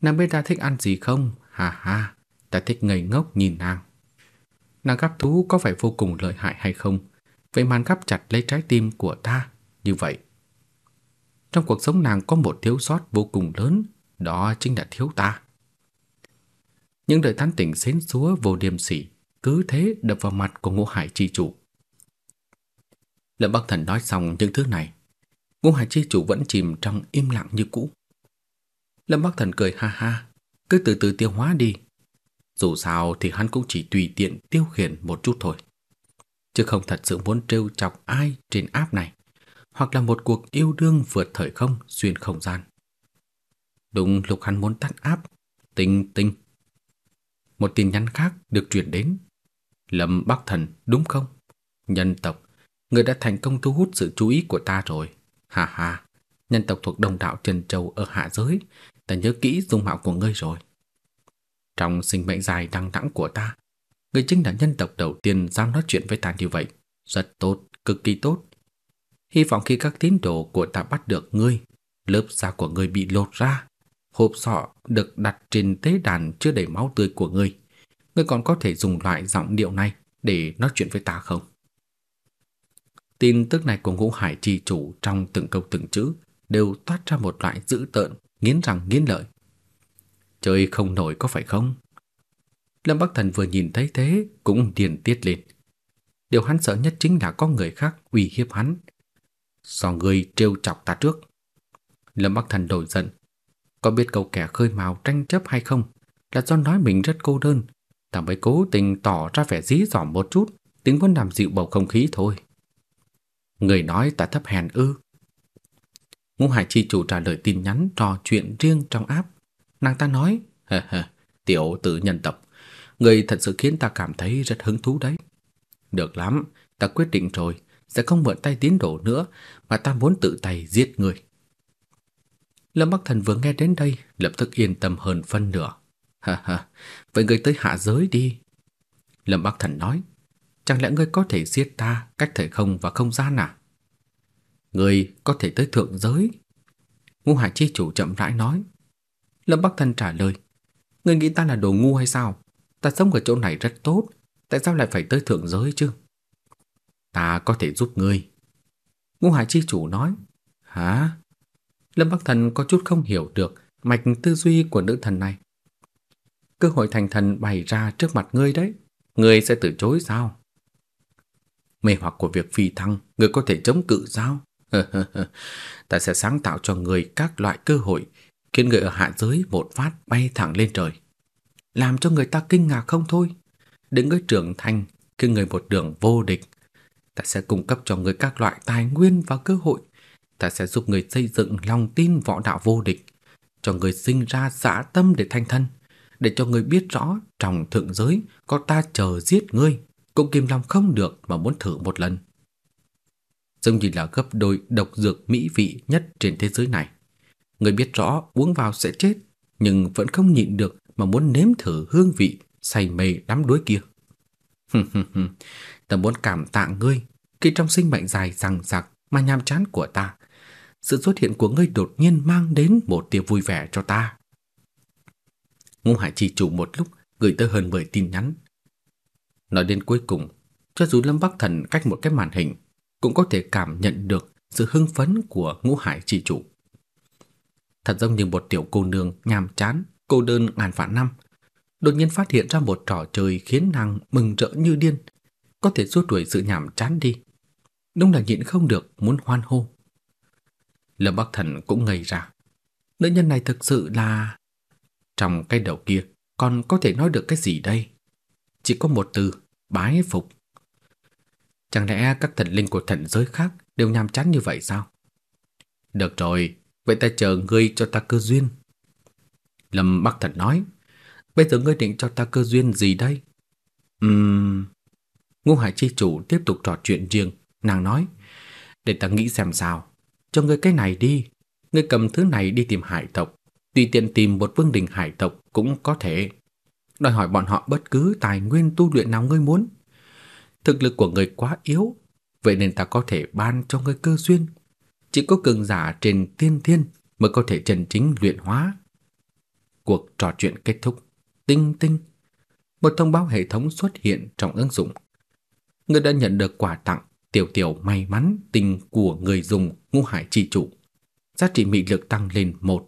Nàng biết ta thích ăn gì không? Hà hà, ta thích ngây ngốc nhìn nàng. Nàng gắp thú có phải vô cùng lợi hại hay không? Vậy mà gắp chặt lấy trái tim của ta như vậy. Trong cuộc sống nàng có một thiếu sót vô cùng lớn, đó chính là thiếu ta. Những lời tán tỉnh xến xúa vô điềm sỉ cứ thế đập vào mặt của Ngũ Hải chi chủ. Lâm Bắc Thần nói xong những thứ này, Ngũ Hải chi chủ vẫn chìm trong im lặng như cũ. Lâm Bắc Thần cười ha ha, cứ từ từ tiêu hóa đi. Dù sao thì hắn cũng chỉ tùy tiện tiêu khiển một chút thôi. Chứ không thật sự muốn trêu chọc ai trên áp này, hoặc là một cuộc yêu đương vượt thời không xuyên không gian. Đúng lúc hắn muốn tắt áp, tinh tinh. Một tin nhắn khác được truyền đến. Lâm Bắc Thần đúng không? Nhân tộc, người đã thành công thu hút sự chú ý của ta rồi. Ha ha, nhân tộc thuộc đồng đạo Trần Châu ở hạ giới ta nhớ kỹ dung mạo của ngươi rồi. Trong sinh mệnh dài đằng đẵng của ta, ngươi chính là nhân tộc đầu tiên dám nói chuyện với ta như vậy. Rất tốt, cực kỳ tốt. Hy vọng khi các tín đồ của ta bắt được ngươi, lớp da của ngươi bị lột ra, hộp sọ được đặt trên tế đàn chứa đầy máu tươi của ngươi. Ngươi còn có thể dùng loại giọng điệu này để nói chuyện với ta không? Tin tức này của Ngũ Hải trì chủ trong từng câu từng chữ đều toát ra một loại dữ tợn nghiến răng nghiến lợi. Chơi không nổi có phải không? Lâm Bắc Thần vừa nhìn thấy thế cũng điên tiết lên. Điều hắn sợ nhất chính là có người khác uy hiếp hắn. Sao người trêu chọc ta trước. Lâm Bắc Thần đổi giận. Có biết câu kẻ khơi mào tranh chấp hay không là do nói mình rất cô đơn. Ta mới cố tình tỏ ra vẻ dí dỏm một chút, tính muốn làm dịu bầu không khí thôi. Người nói ta thấp hèn ư? Ngũ Hải chi chủ trả lời tin nhắn trò chuyện riêng trong app. Nàng ta nói, hờ hờ, tiểu tử nhân tộc, người thật sự khiến ta cảm thấy rất hứng thú đấy. Được lắm, ta quyết định rồi, sẽ không mượn tay tiến độ nữa, mà ta muốn tự tay giết người. Lâm Bắc Thần vừa nghe đến đây, lập tức yên tâm hơn phân nửa. Ha ha, vậy người tới hạ giới đi. Lâm Bắc Thần nói, chẳng lẽ ngươi có thể giết ta cách thời không và không gian à? Người có thể tới thượng giới. Ngũ Hải chi chủ chậm rãi nói. Lâm Bắc Thần trả lời. Người nghĩ ta là đồ ngu hay sao? Ta sống ở chỗ này rất tốt. Tại sao lại phải tới thượng giới chứ? Ta có thể giúp ngươi. Ngũ Hải chi chủ nói. Hả? Lâm Bắc Thần có chút không hiểu được mạch tư duy của nữ thần này. Cơ hội thành thần bày ra trước mặt ngươi đấy. Ngươi sẽ từ chối sao? Mê hoặc của việc phi thăng, ngươi có thể chống cự sao? <laughs> ta sẽ sáng tạo cho người các loại cơ hội, khiến người ở hạ giới một phát bay thẳng lên trời. Làm cho người ta kinh ngạc không thôi. Đến người trưởng thành, khi người một đường vô địch, ta sẽ cung cấp cho người các loại tài nguyên và cơ hội. Ta sẽ giúp người xây dựng lòng tin võ đạo vô địch, cho người sinh ra dã tâm để thanh thân, để cho người biết rõ trong thượng giới có ta chờ giết ngươi, cũng kìm lòng không được mà muốn thử một lần giống như là gấp đôi độc dược mỹ vị nhất trên thế giới này. Người biết rõ uống vào sẽ chết, nhưng vẫn không nhịn được mà muốn nếm thử hương vị say mê đắm đuối kia. <laughs> ta muốn cảm tạ ngươi khi trong sinh mệnh dài rằng rạc mà nhàm chán của ta. Sự xuất hiện của ngươi đột nhiên mang đến một tia vui vẻ cho ta. Ngô Hải chỉ chủ một lúc gửi tới hơn 10 tin nhắn. Nói đến cuối cùng, cho dù Lâm Bắc Thần cách một cái màn hình, cũng có thể cảm nhận được sự hưng phấn của Ngũ Hải chi chủ. Thật giống như một tiểu cô nương nhàm chán, cô đơn ngàn vạn năm, đột nhiên phát hiện ra một trò chơi khiến nàng mừng rỡ như điên, có thể xua đuổi sự nhàm chán đi. Đúng là nhịn không được muốn hoan hô. Lâm Bắc Thần cũng ngây ra. Nữ nhân này thực sự là... Trong cái đầu kia còn có thể nói được cái gì đây? Chỉ có một từ, bái phục. Chẳng lẽ các thần linh của thần giới khác đều nhàm chán như vậy sao? Được rồi, vậy ta chờ ngươi cho ta cơ duyên. Lâm Bắc Thần nói, bây giờ ngươi định cho ta cơ duyên gì đây? Ừm... Ngô Hải Chi Chủ tiếp tục trò chuyện riêng, nàng nói, để ta nghĩ xem sao, cho ngươi cái này đi, ngươi cầm thứ này đi tìm hải tộc, tùy tiện tìm một vương đình hải tộc cũng có thể. Đòi hỏi bọn họ bất cứ tài nguyên tu luyện nào ngươi muốn. Thực lực của ngươi quá yếu, vậy nên ta có thể ban cho ngươi cơ duyên. Chỉ có cường giả trên tiên thiên mới có thể chân chính luyện hóa. Cuộc trò chuyện kết thúc. Tinh tinh. Một thông báo hệ thống xuất hiện trong ứng dụng. Ngươi đã nhận được quà tặng tiểu tiểu may mắn tình của người dùng ngũ hải chi chủ. Giá trị mị lực tăng lên một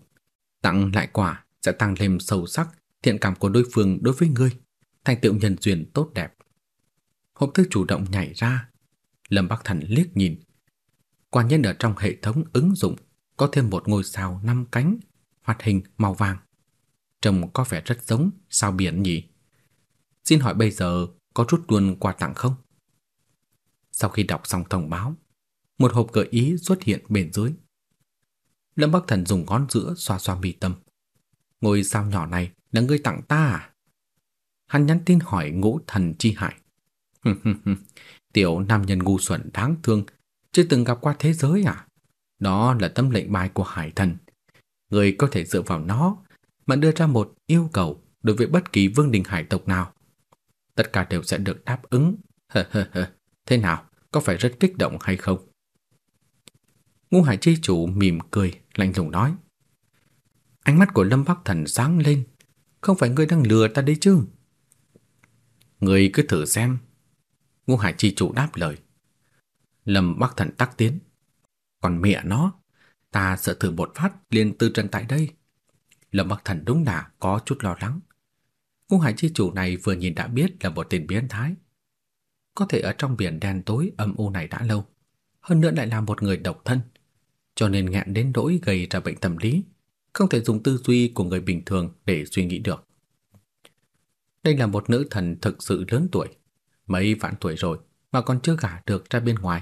Tặng lại quả sẽ tăng lên sâu sắc thiện cảm của đối phương đối với ngươi, thành tựu nhân duyên tốt đẹp. Hộp thư chủ động nhảy ra, Lâm Bắc Thần liếc nhìn. Quả nhiên ở trong hệ thống ứng dụng có thêm một ngôi sao năm cánh, hoạt hình màu vàng. Trông có vẻ rất giống sao biển nhỉ. Xin hỏi bây giờ có rút luôn quà tặng không? Sau khi đọc xong thông báo, một hộp gợi ý xuất hiện bên dưới. Lâm Bắc Thần dùng ngón giữa xoa xoa mi tâm. Ngôi sao nhỏ này là ngươi tặng ta à? Hắn nhắn tin hỏi ngũ thần chi hải. <laughs> Tiểu nam nhân ngu xuẩn đáng thương, chưa từng gặp qua thế giới à? Đó là tấm lệnh bài của hải thần. Người có thể dựa vào nó mà đưa ra một yêu cầu đối với bất kỳ vương đình hải tộc nào. Tất cả đều sẽ được đáp ứng. <laughs> Thế nào, có phải rất kích động hay không? Ngũ Hải chi chủ mỉm cười, lạnh lùng nói. Ánh mắt của Lâm Bắc Thần sáng lên, không phải ngươi đang lừa ta đấy chứ? Ngươi cứ thử xem. Ngũ Hải chi chủ đáp lời. Lâm Bắc Thần tắc tiến. Còn mẹ nó, ta sợ thử một phát liền tư trần tại đây. Lâm Bắc Thần đúng là có chút lo lắng. Ngũ Hải chi chủ này vừa nhìn đã biết là một tên biến thái. Có thể ở trong biển đen tối âm u này đã lâu, hơn nữa lại là một người độc thân, cho nên ngạn đến nỗi gây ra bệnh tâm lý, không thể dùng tư duy của người bình thường để suy nghĩ được. Đây là một nữ thần thực sự lớn tuổi, mấy vạn tuổi rồi mà còn chưa gả được ra bên ngoài.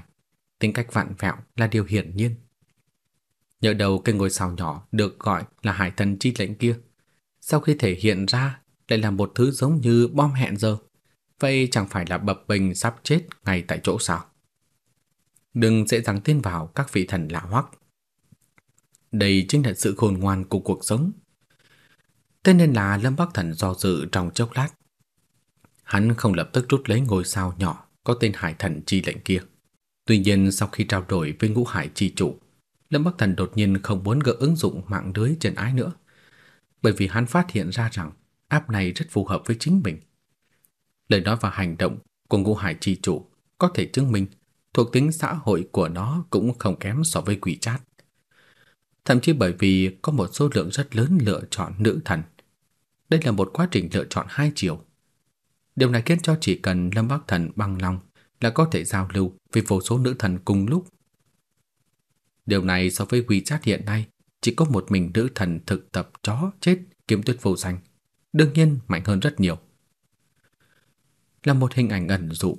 Tính cách vạn vẹo là điều hiển nhiên. Nhớ đầu cái ngôi sao nhỏ được gọi là hải thần chi lệnh kia, sau khi thể hiện ra lại là một thứ giống như bom hẹn giờ. Vậy chẳng phải là bập bình sắp chết ngay tại chỗ sao? Đừng dễ dàng tin vào các vị thần lạ hoắc. Đây chính là sự khôn ngoan của cuộc sống. Thế nên là Lâm Bắc Thần do dự trong chốc lát. Hắn không lập tức rút lấy ngôi sao nhỏ có tên Hải Thần chi lệnh kia. Tuy nhiên sau khi trao đổi với ngũ hải chi chủ, Lâm Bắc Thần đột nhiên không muốn gỡ ứng dụng mạng lưới trên ái nữa. Bởi vì hắn phát hiện ra rằng app này rất phù hợp với chính mình. Lời nói và hành động của ngũ hải chi chủ có thể chứng minh thuộc tính xã hội của nó cũng không kém so với quỷ chat thậm chí bởi vì có một số lượng rất lớn lựa chọn nữ thần. Đây là một quá trình lựa chọn hai chiều. Điều này khiến cho chỉ cần Lâm Bắc Thần bằng lòng là có thể giao lưu với vô số nữ thần cùng lúc. Điều này so với WeChat hiện nay chỉ có một mình nữ thần thực tập chó chết kiếm tuyết vô danh, đương nhiên mạnh hơn rất nhiều. Là một hình ảnh ẩn dụ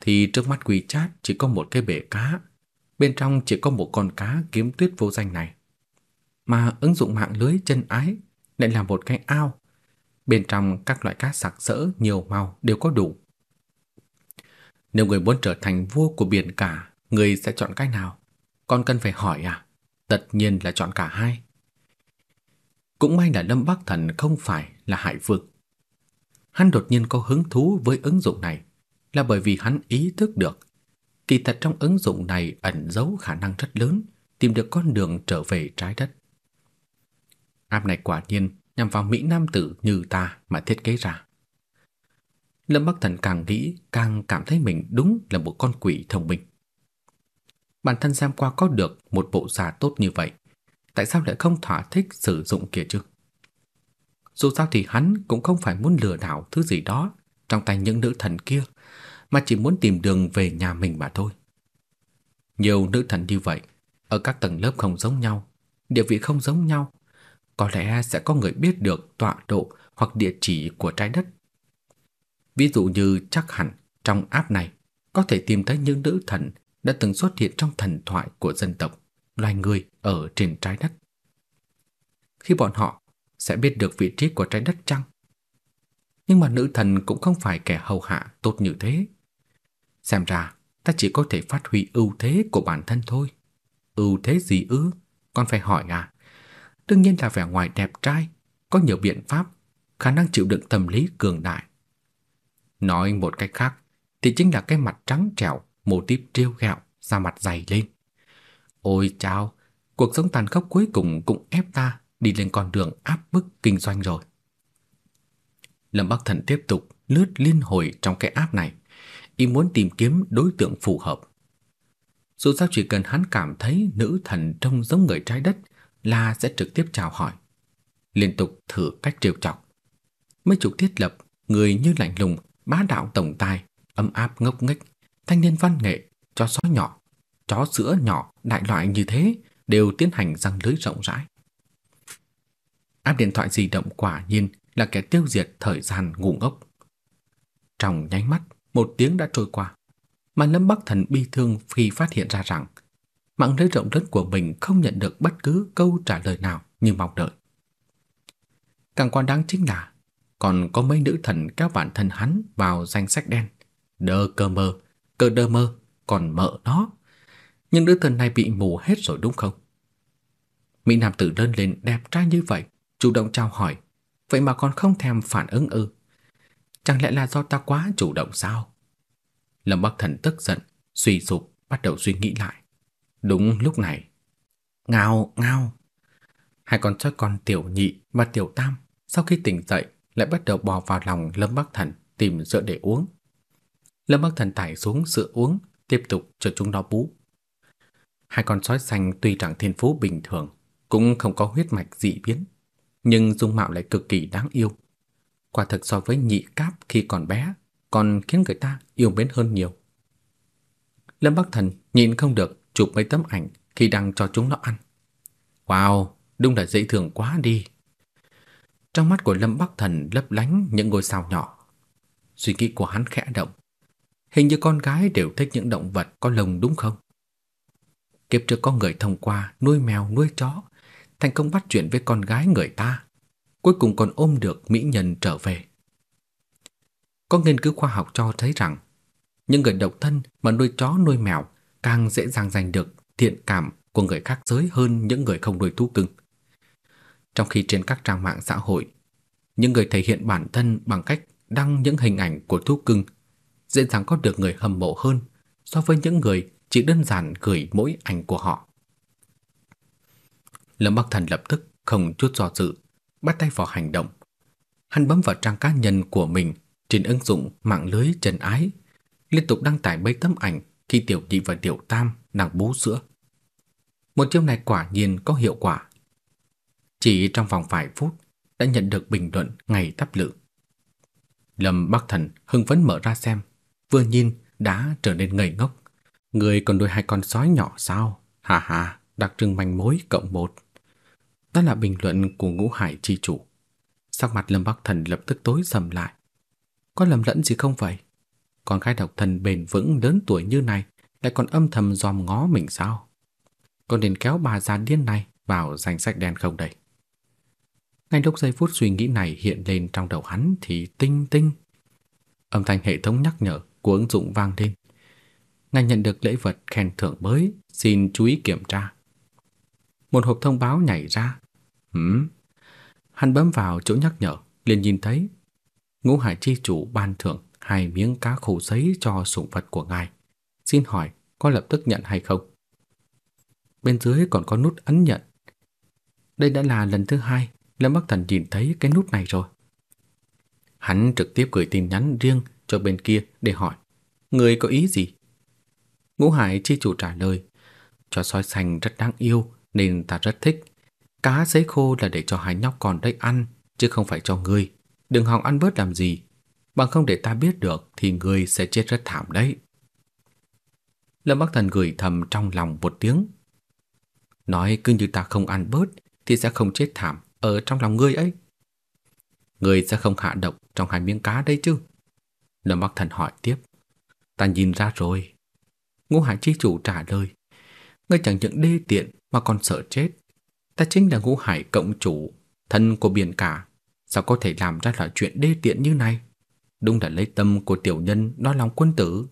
thì trước mắt WeChat chỉ có một cái bể cá, bên trong chỉ có một con cá kiếm tuyết vô danh này mà ứng dụng mạng lưới chân ái lại là một cái ao. Bên trong các loại cá sặc sỡ nhiều màu đều có đủ. Nếu người muốn trở thành vua của biển cả, người sẽ chọn cái nào? Còn cần phải hỏi à? Tất nhiên là chọn cả hai. Cũng may là Lâm Bắc Thần không phải là Hải vực. Hắn đột nhiên có hứng thú với ứng dụng này là bởi vì hắn ý thức được kỳ thật trong ứng dụng này ẩn giấu khả năng rất lớn tìm được con đường trở về trái đất. App này quả nhiên nhằm vào Mỹ Nam tử như ta mà thiết kế ra. Lâm Bắc Thần càng nghĩ càng cảm thấy mình đúng là một con quỷ thông minh. Bản thân xem qua có được một bộ giả tốt như vậy, tại sao lại không thỏa thích sử dụng kia chứ? Dù sao thì hắn cũng không phải muốn lừa đảo thứ gì đó trong tay những nữ thần kia, mà chỉ muốn tìm đường về nhà mình mà thôi. Nhiều nữ thần như vậy, ở các tầng lớp không giống nhau, địa vị không giống nhau, có lẽ sẽ có người biết được tọa độ hoặc địa chỉ của trái đất. Ví dụ như chắc hẳn trong app này có thể tìm thấy những nữ thần đã từng xuất hiện trong thần thoại của dân tộc, loài người ở trên trái đất. Khi bọn họ sẽ biết được vị trí của trái đất chăng? Nhưng mà nữ thần cũng không phải kẻ hầu hạ tốt như thế. Xem ra ta chỉ có thể phát huy ưu thế của bản thân thôi. Ưu thế gì ư? Con phải hỏi à? Đương nhiên là vẻ ngoài đẹp trai, có nhiều biện pháp, khả năng chịu đựng tâm lý cường đại. Nói một cách khác thì chính là cái mặt trắng trẻo, mô típ trêu ghẹo, da mặt dày lên. Ôi chao, cuộc sống tàn khốc cuối cùng cũng ép ta đi lên con đường áp bức kinh doanh rồi. Lâm Bắc Thần tiếp tục lướt liên hồi trong cái app này, ý muốn tìm kiếm đối tượng phù hợp. Dù sao chỉ cần hắn cảm thấy nữ thần trông giống người trái đất là sẽ trực tiếp chào hỏi, liên tục thử cách trêu chọc. Mấy chục thiết lập, người như lạnh lùng, bá đạo tổng tài, ấm áp ngốc nghếch, thanh niên văn nghệ, cho sói nhỏ, chó sữa nhỏ, đại loại như thế đều tiến hành răng lưới rộng rãi. Áp điện thoại di động quả nhiên là kẻ tiêu diệt thời gian ngu ngốc. Trong nháy mắt, một tiếng đã trôi qua, mà Lâm Bắc Thần bi thương khi phát hiện ra rằng mạng lưới rộng lớn của mình không nhận được bất cứ câu trả lời nào như mong đợi. Càng quan đáng chính là còn có mấy nữ thần kéo bản thân hắn vào danh sách đen. Đơ cơ mơ, cơ đơ mơ, còn mợ nó. Nhưng nữ thần này bị mù hết rồi đúng không? Mỹ Nam tử đơn lên đẹp trai như vậy, chủ động chào hỏi, vậy mà còn không thèm phản ứng ư? Chẳng lẽ là do ta quá chủ động sao? Lâm Bắc Thần tức giận, suy sụp, bắt đầu suy nghĩ lại. Đúng lúc này, ngao ngao. Hai con chó con tiểu nhị và tiểu tam sau khi tỉnh dậy lại bắt đầu bò vào lòng Lâm Bắc Thần tìm sữa để uống. Lâm Bắc Thần tải xuống sữa uống, tiếp tục cho chúng nó bú. Hai con sói xanh tuy chẳng thiên phú bình thường, cũng không có huyết mạch dị biến, nhưng dung mạo lại cực kỳ đáng yêu. Quả thực so với nhị cáp khi còn bé, còn khiến người ta yêu mến hơn nhiều. Lâm Bắc Thần nhìn không được chụp mấy tấm ảnh khi đang cho chúng nó ăn. Wow, đúng là dễ thương quá đi. Trong mắt của Lâm Bắc Thần lấp lánh những ngôi sao nhỏ. Suy nghĩ của hắn khẽ động. Hình như con gái đều thích những động vật có lông đúng không? Kiếp trước có người thông qua nuôi mèo nuôi chó, thành công bắt chuyện với con gái người ta, cuối cùng còn ôm được mỹ nhân trở về. Có nghiên cứu khoa học cho thấy rằng, những người độc thân mà nuôi chó nuôi mèo càng dễ dàng giành được thiện cảm của người khác giới hơn những người không nuôi thú cưng. Trong khi trên các trang mạng xã hội, những người thể hiện bản thân bằng cách đăng những hình ảnh của thú cưng dễ dàng có được người hâm mộ hơn so với những người chỉ đơn giản gửi mỗi ảnh của họ. Lâm Bắc Thần lập tức không chút do dự, bắt tay vào hành động. Hắn bấm vào trang cá nhân của mình trên ứng dụng mạng lưới trần ái, liên tục đăng tải mấy tấm ảnh khi Tiểu Nhị và Tiểu Tam đang bú sữa. Một chiêu này quả nhiên có hiệu quả. Chỉ trong vòng vài phút đã nhận được bình luận ngày tắp lự. Lâm Bắc Thần hưng phấn mở ra xem, vừa nhìn đã trở nên ngây ngốc. Người còn nuôi hai con sói nhỏ sao? Hà hà, đặc trưng manh mối cộng một. Đó là bình luận của ngũ hải chi chủ. Sắc mặt Lâm Bắc Thần lập tức tối sầm lại. Có lầm lẫn gì không vậy? Con gái độc thân bền vững lớn tuổi như này lại còn âm thầm dòm ngó mình sao? con nên kéo bà già điên này vào danh sách đen không đây? Ngay lúc giây phút suy nghĩ này hiện lên trong đầu hắn thì tinh tinh. Âm thanh hệ thống nhắc nhở của ứng dụng vang lên. Ngài nhận được lễ vật khen thưởng mới, xin chú ý kiểm tra. Một hộp thông báo nhảy ra. Hửm? Hắn bấm vào chỗ nhắc nhở, liền nhìn thấy Ngũ Hải chi chủ ban thưởng hai miếng cá khô giấy cho sủng vật của ngài. Xin hỏi, có lập tức nhận hay không? Bên dưới còn có nút ấn nhận. Đây đã là lần thứ hai, Lâm Bắc Thần nhìn thấy cái nút này rồi. Hắn trực tiếp gửi tin nhắn riêng cho bên kia để hỏi, Người có ý gì? Ngũ Hải chi chủ trả lời, Cho sói xanh rất đáng yêu nên ta rất thích. Cá sấy khô là để cho hai nhóc con đấy ăn, chứ không phải cho ngươi. Đừng hòng ăn bớt làm gì. Bằng không để ta biết được thì ngươi sẽ chết rất thảm đấy. Lâm Bắc Thần gửi thầm trong lòng một tiếng. Nói cứ như ta không ăn bớt thì sẽ không chết thảm ở trong lòng ngươi ấy. Ngươi sẽ không hạ độc trong hai miếng cá đây chứ? Lâm Bắc Thần hỏi tiếp. Ta nhìn ra rồi. Ngũ Hải Chi Chủ trả lời. Ngươi chẳng những đê tiện mà còn sợ chết. Ta chính là Ngũ Hải Cộng Chủ, thân của biển cả. Sao có thể làm ra loại chuyện đê tiện như này? Đúng là lấy tâm của tiểu nhân đo lòng quân tử.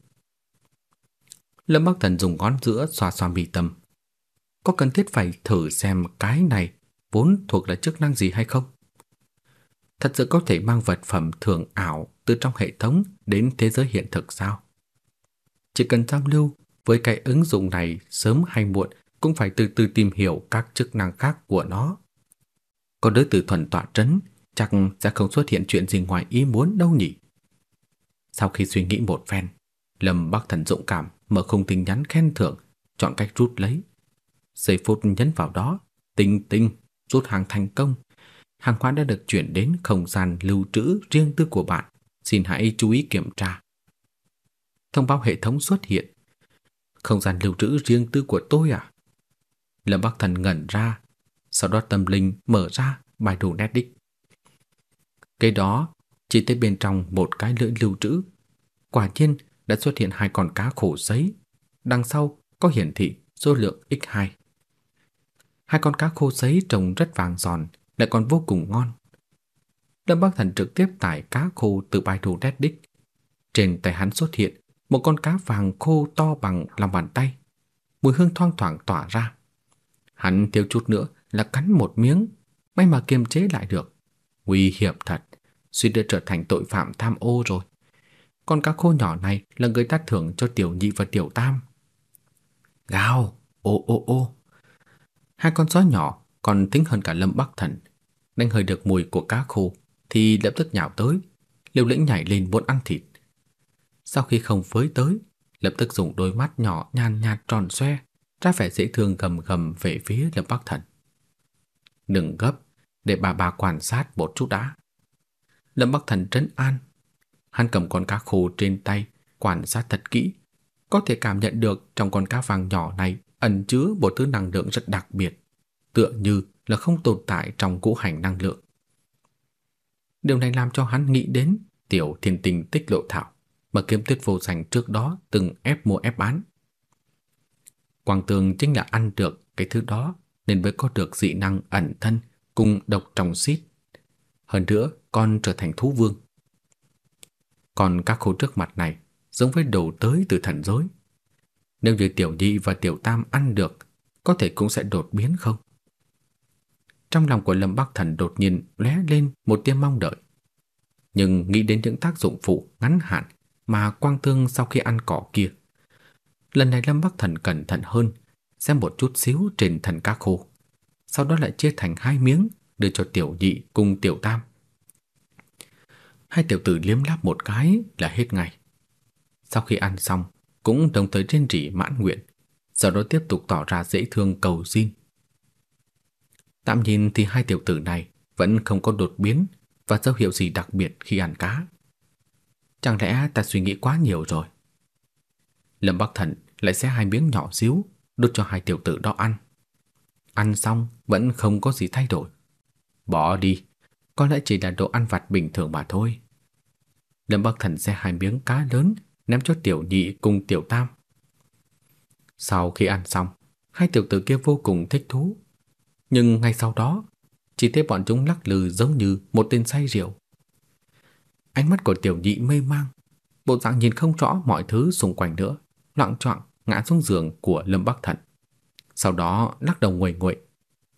Lâm Bắc Thần dùng ngón giữa xoa xoa mi tâm. Có cần thiết phải thử xem cái này vốn thuộc là chức năng gì hay không? Thật sự có thể mang vật phẩm thường ảo từ trong hệ thống đến thế giới hiện thực sao? Chỉ cần giao lưu với cái ứng dụng này sớm hay muộn cũng phải từ từ tìm hiểu các chức năng khác của nó. Còn đối tử thuần tọa trấn, chắc sẽ không xuất hiện chuyện gì ngoài ý muốn đâu nhỉ. Sau khi suy nghĩ một phen, Lâm Bắc Thần dũng cảm mở khung tin nhắn khen thưởng, chọn cách rút lấy. Giây phút nhấn vào đó, tinh tinh rút hàng thành công. Hàng hóa đã được chuyển đến không gian lưu trữ riêng tư của bạn. Xin hãy chú ý kiểm tra. Thông báo hệ thống xuất hiện. Không gian lưu trữ riêng tư của tôi à? Lâm Bắc Thần ngẩn ra, sau đó tâm linh mở ra bài đồ nét đích. Cái đó chỉ thấy bên trong một cái lưỡi lưu trữ. Quả nhiên đã xuất hiện hai con cá khổ giấy. Đằng sau có hiển thị số lượng x2. Hai con cá khô giấy trông rất vàng giòn, lại còn vô cùng ngon. Lâm Bắc Thần trực tiếp tải cá khô từ bài đồ Reddit. Trên tay hắn xuất hiện một con cá vàng khô to bằng lòng bàn tay. Mùi hương thoang thoảng tỏa ra. Hắn thiếu chút nữa là cắn một miếng, may mà kiềm chế lại được. Nguy hiểm thật, suy đã trở thành tội phạm tham ô rồi. Con cá khô nhỏ này là người ta thưởng cho tiểu nhị và tiểu tam. Gào, ô ô ô. Hai con chó nhỏ còn tính hơn cả Lâm Bắc Thần, đánh hơi được mùi của cá khô thì lập tức nhào tới, liều lĩnh nhảy lên muốn ăn thịt. Sau khi không với tới, lập tức dùng đôi mắt nhỏ nhàn nhạt tròn xoe, ra vẻ dễ thương gầm gầm về phía Lâm Bắc Thần. Đừng gấp, để bà bà quan sát một chút đã. Lâm Bắc Thần trấn an. Hắn cầm con cá khô trên tay, quan sát thật kỹ, có thể cảm nhận được trong con cá vàng nhỏ này ẩn chứa một thứ năng lượng rất đặc biệt, tựa như là không tồn tại trong ngũ hành năng lượng. Điều này làm cho hắn nghĩ đến tiểu thiên tình tích lộ thảo mà kiếm tuyết vô danh trước đó từng ép mua ép bán. Quang tường chính là ăn được cái thứ đó nên mới có được dị năng ẩn thân cùng độc trong xít. Hơn nữa con trở thành thú vương. Còn các khối trước mặt này giống với đầu tới từ thần giới. Nếu như tiểu nhị và tiểu tam ăn được, có thể cũng sẽ đột biến không? Trong lòng của Lâm Bắc Thần đột nhiên lóe lên một tia mong đợi. Nhưng nghĩ đến những tác dụng phụ ngắn hạn mà quang tương sau khi ăn cỏ kia. Lần này Lâm Bắc Thần cẩn thận hơn, xem một chút xíu trên thần cá khô. Sau đó lại chia thành hai miếng đưa cho tiểu nhị cùng tiểu tam. Hai tiểu tử liếm láp một cái là hết ngày. Sau khi ăn xong, cũng đồng thời trên rỉ mãn nguyện, sau đó tiếp tục tỏ ra dễ thương cầu xin. Tạm nhìn thì hai tiểu tử này vẫn không có đột biến và dấu hiệu gì đặc biệt khi ăn cá. Chẳng lẽ ta suy nghĩ quá nhiều rồi? Lâm Bắc Thần lại xé hai miếng nhỏ xíu đút cho hai tiểu tử đó ăn. Ăn xong vẫn không có gì thay đổi. Bỏ đi, có lẽ chỉ là đồ ăn vặt bình thường mà thôi. Lâm Bắc Thần xe hai miếng cá lớn ném cho tiểu nhị cùng tiểu tam. Sau khi ăn xong, hai tiểu tử kia vô cùng thích thú. Nhưng ngay sau đó, chỉ thấy bọn chúng lắc lư giống như một tên say rượu. Ánh mắt của tiểu nhị mê mang, bộ dạng nhìn không rõ mọi thứ xung quanh nữa, loạn choạng ngã xuống giường của Lâm Bắc Thần. Sau đó lắc đầu nguội nguội,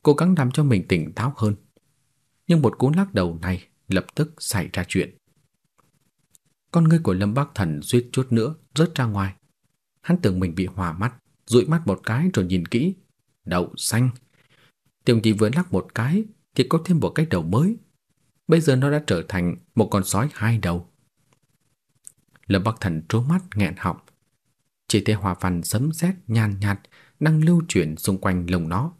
cố gắng làm cho mình tỉnh táo hơn nhưng một cú lắc đầu này lập tức xảy ra chuyện. Con ngươi của Lâm Bắc Thần suýt chút nữa rớt ra ngoài. Hắn tưởng mình bị hòa mắt, dụi mắt một cái rồi nhìn kỹ. Đậu xanh. Tiểu nhị vừa lắc một cái thì có thêm một cái đầu mới. Bây giờ nó đã trở thành một con sói hai đầu. Lâm Bắc Thần trố mắt nghẹn họng. Chỉ thấy hòa văn sấm sét nhàn nhạt đang lưu chuyển xung quanh lồng nó,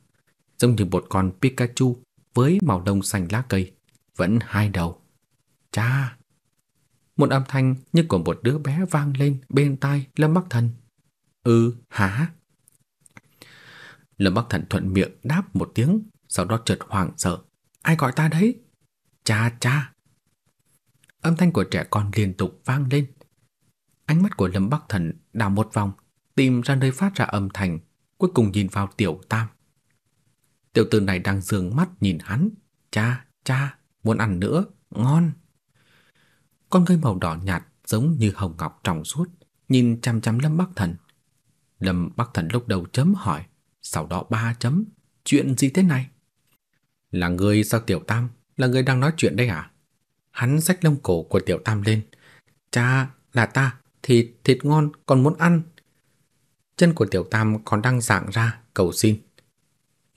giống như một con Pikachu với màu đông xanh lá cây, vẫn hai đầu. Cha! Một âm thanh như của một đứa bé vang lên bên tai Lâm Bắc Thần. Ừ, hả? Lâm Bắc Thần thuận miệng đáp một tiếng, sau đó chợt hoảng sợ. Ai gọi ta đấy? Cha cha! Âm thanh của trẻ con liên tục vang lên. Ánh mắt của Lâm Bắc Thần đảo một vòng, tìm ra nơi phát ra âm thanh, cuối cùng nhìn vào Tiểu Tam. Tiểu tử này đang dường mắt nhìn hắn. Cha, cha, muốn ăn nữa, ngon. Con ngươi màu đỏ nhạt giống như hồng ngọc trong suốt, nhìn chăm chăm Lâm Bắc Thần. Lâm Bắc Thần lúc đầu chấm hỏi, sau đó ba chấm, chuyện gì thế này? Là người sao Tiểu Tam, là người đang nói chuyện đây à? Hắn xách lông cổ của Tiểu Tam lên. Cha, là ta, thịt, thịt ngon, còn muốn ăn. Chân của Tiểu Tam còn đang dạng ra, cầu xin.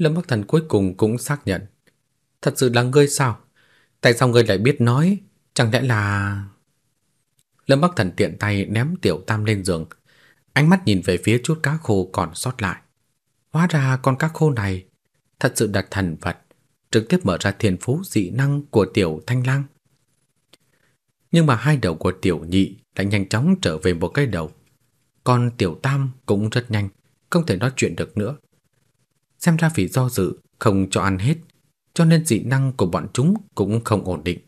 Lâm Bắc Thần cuối cùng cũng xác nhận. Thật sự là ngươi sao? Tại sao ngươi lại biết nói? Chẳng lẽ là... Lâm Bắc Thần tiện tay ném Tiểu Tam lên giường. Ánh mắt nhìn về phía chút cá khô còn sót lại. Hóa ra con cá khô này thật sự đặt thần vật, trực tiếp mở ra thiên phú dị năng của Tiểu Thanh Lang. Nhưng mà hai đầu của Tiểu Nhị lại nhanh chóng trở về một cái đầu. Còn Tiểu Tam cũng rất nhanh, không thể nói chuyện được nữa. Xem ra vì do dự không cho ăn hết, cho nên dị năng của bọn chúng cũng không ổn định.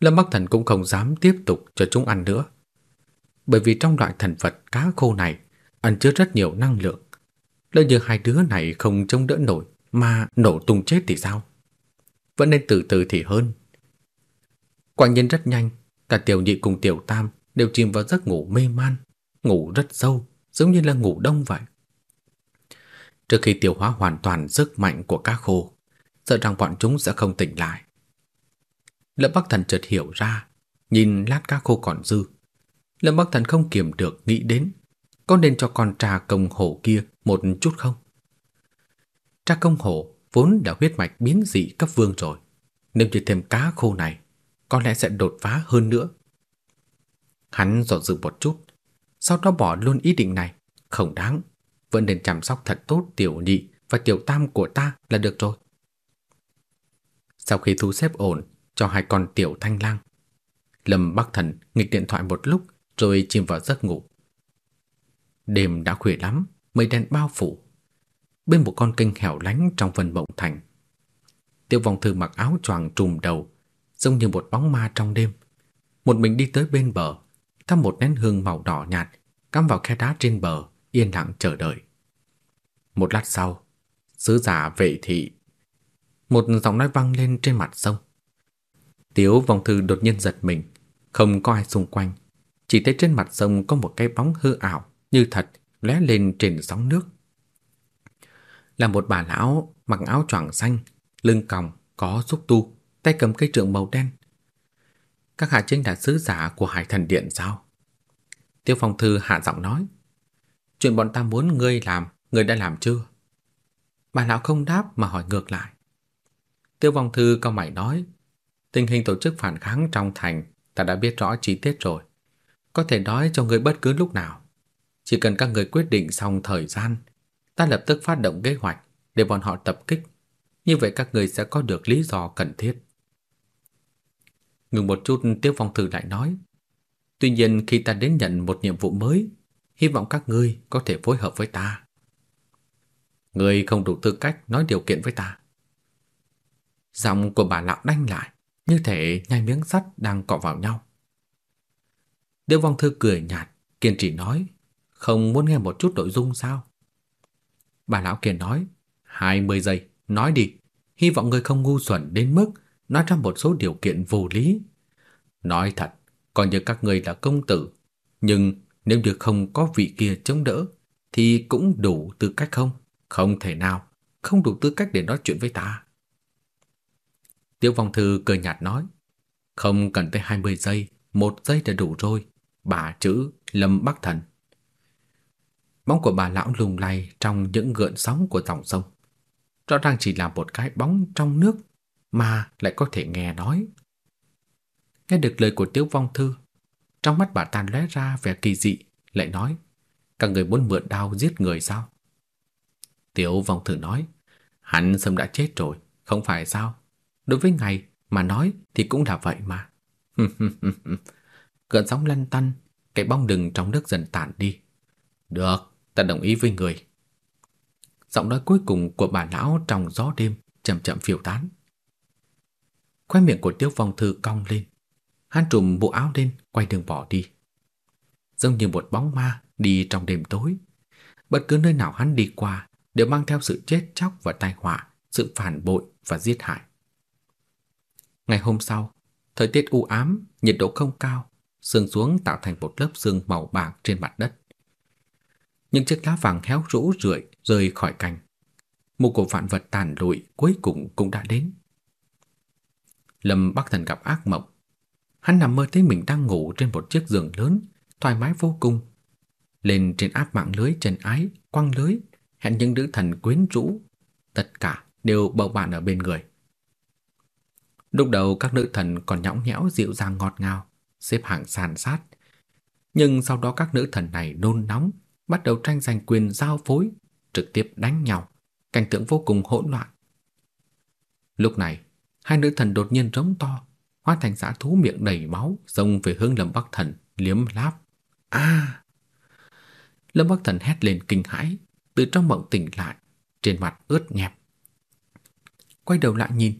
Lâm Bắc Thần cũng không dám tiếp tục cho chúng ăn nữa. Bởi vì trong loại thần vật cá khô này ăn chứa rất nhiều năng lượng. Lỡ như hai đứa này không chống đỡ nổi mà nổ tung chết thì sao? Vẫn nên từ từ thì hơn. Quả nhiên rất nhanh, cả tiểu nhị cùng tiểu tam đều chìm vào giấc ngủ mê man, ngủ rất sâu, giống như là ngủ đông vậy. Trước khi tiêu hóa hoàn toàn sức mạnh của cá khô, sợ rằng bọn chúng sẽ không tỉnh lại. Lâm Bắc Thần chợt hiểu ra, nhìn lát cá khô còn dư. Lâm Bắc Thần không kiềm được nghĩ đến, có nên cho con trà công hổ kia một chút không? Trà công hổ vốn đã huyết mạch biến dị cấp vương rồi, nếu như thêm cá khô này, có lẽ sẽ đột phá hơn nữa. Hắn dò dự một chút, sau đó bỏ luôn ý định này, không đáng, vẫn nên chăm sóc thật tốt tiểu nhị và tiểu tam của ta là được rồi. Sau khi thu xếp ổn cho hai con tiểu thanh lang, Lâm Bắc Thần nghịch điện thoại một lúc rồi chìm vào giấc ngủ. Đêm đã khuya lắm, mây đen bao phủ. Bên một con kênh hẻo lánh trong phần mộng thành, Tiêu Vong Thư mặc áo choàng trùm đầu, giống như một bóng ma trong đêm. Một mình đi tới bên bờ, thắp một nén hương màu đỏ nhạt cắm vào khe đá trên bờ, yên lặng chờ đợi. Một lát sau, sứ giả vệ thị một giọng nói vang lên trên mặt sông. Tiếu vòng thư đột nhiên giật mình, không có ai xung quanh, chỉ thấy trên mặt sông có một cái bóng hư ảo như thật lóe lên trên sóng nước. Là một bà lão mặc áo choàng xanh, lưng còng, có xúc tu, tay cầm cây trượng màu đen. Các hạ chính là sứ giả của Hải Thần Điện sao? Tiêu Phong Thư hạ giọng nói. Chuyện bọn ta muốn ngươi làm, ngươi đã làm chưa? Bà lão không đáp mà hỏi ngược lại. Tiêu vong Thư cao mày nói. Tình hình tổ chức phản kháng trong thành ta đã biết rõ chi tiết rồi. Có thể nói cho ngươi bất cứ lúc nào. Chỉ cần các người quyết định xong thời gian, ta lập tức phát động kế hoạch để bọn họ tập kích. Như vậy các người sẽ có được lý do cần thiết. Ngừng một chút Tiêu Phong Thư lại nói. Tuy nhiên khi ta đến nhận một nhiệm vụ mới, hy vọng các ngươi có thể phối hợp với ta. Ngươi không đủ tư cách nói điều kiện với ta. Giọng của bà lão đanh lại, như thể nhai miếng sắt đang cọ vào nhau. Tiêu Vong Thư cười nhạt, kiên trì nói, không muốn nghe một chút nội dung sao? Bà lão kia nói, 20 giây, nói đi, hy vọng người không ngu xuẩn đến mức nói ra một số điều kiện vô lý. Nói thật, coi như các người là công tử, nhưng nếu như không có vị kia chống đỡ thì cũng đủ tư cách không? Không thể nào, không đủ tư cách để nói chuyện với ta. Tiêu Vong Thư cười nhạt nói, không cần tới 20 giây, một giây đã đủ rồi. Bà chữ Lâm Bắc Thần. Bóng của bà lão lùng lay trong những gợn sóng của dòng sông. Rõ ràng chỉ là một cái bóng trong nước mà lại có thể nghe nói. Nghe được lời của Tiêu Vong Thư, trong mắt bà ta lóe ra vẻ kỳ dị, lại nói: "Các người muốn mượn đao giết người sao?" Tiêu Vong Thư nói: "Hắn sớm đã chết rồi, không phải sao? Đối với ngài mà nói thì cũng là vậy mà." <laughs> Cơn sóng lăn tăn, cái bóng đừng trong nước dần tản đi. "Được, ta đồng ý với người." Giọng nói cuối cùng của bà lão trong gió đêm chậm chậm phiêu tán. Khoe miệng của Tiêu Phong Thư cong lên. Hắn trùm bộ áo lên, quay đường bỏ đi. Giống như một bóng ma đi trong đêm tối. Bất cứ nơi nào hắn đi qua đều mang theo sự chết chóc và tai họa, sự phản bội và giết hại. Ngày hôm sau, thời tiết u ám, nhiệt độ không cao, sương xuống tạo thành một lớp sương màu bạc trên mặt đất. Những chiếc lá vàng héo rũ rượi rơi khỏi cành. Một cổ vạn vật tàn lụi cuối cùng cũng đã đến. Lâm Bắc Thần gặp ác mộng. Hắn nằm mơ thấy mình đang ngủ trên một chiếc giường lớn, thoải mái vô cùng. Lên trên áp mạng lưới trần ái, quăng lưới, hẹn những nữ thần quyến rũ, tất cả đều bầu bạn ở bên người. Lúc đầu các nữ thần còn nhõng nhẽo dịu dàng ngọt ngào, xếp hạng sàn sát. Nhưng sau đó các nữ thần này nôn nóng, bắt đầu tranh giành quyền giao phối, trực tiếp đánh nhau, cảnh tượng vô cùng hỗn loạn. Lúc này, hai nữ thần đột nhiên rống to, hóa thành dã thú miệng đầy máu, xông về hướng Lâm Bắc Thần, liếm láp. A! Lâm Bắc Thần hét lên kinh hãi, từ trong mộng tỉnh lại, trên mặt ướt nhẹp. Quay đầu lại nhìn,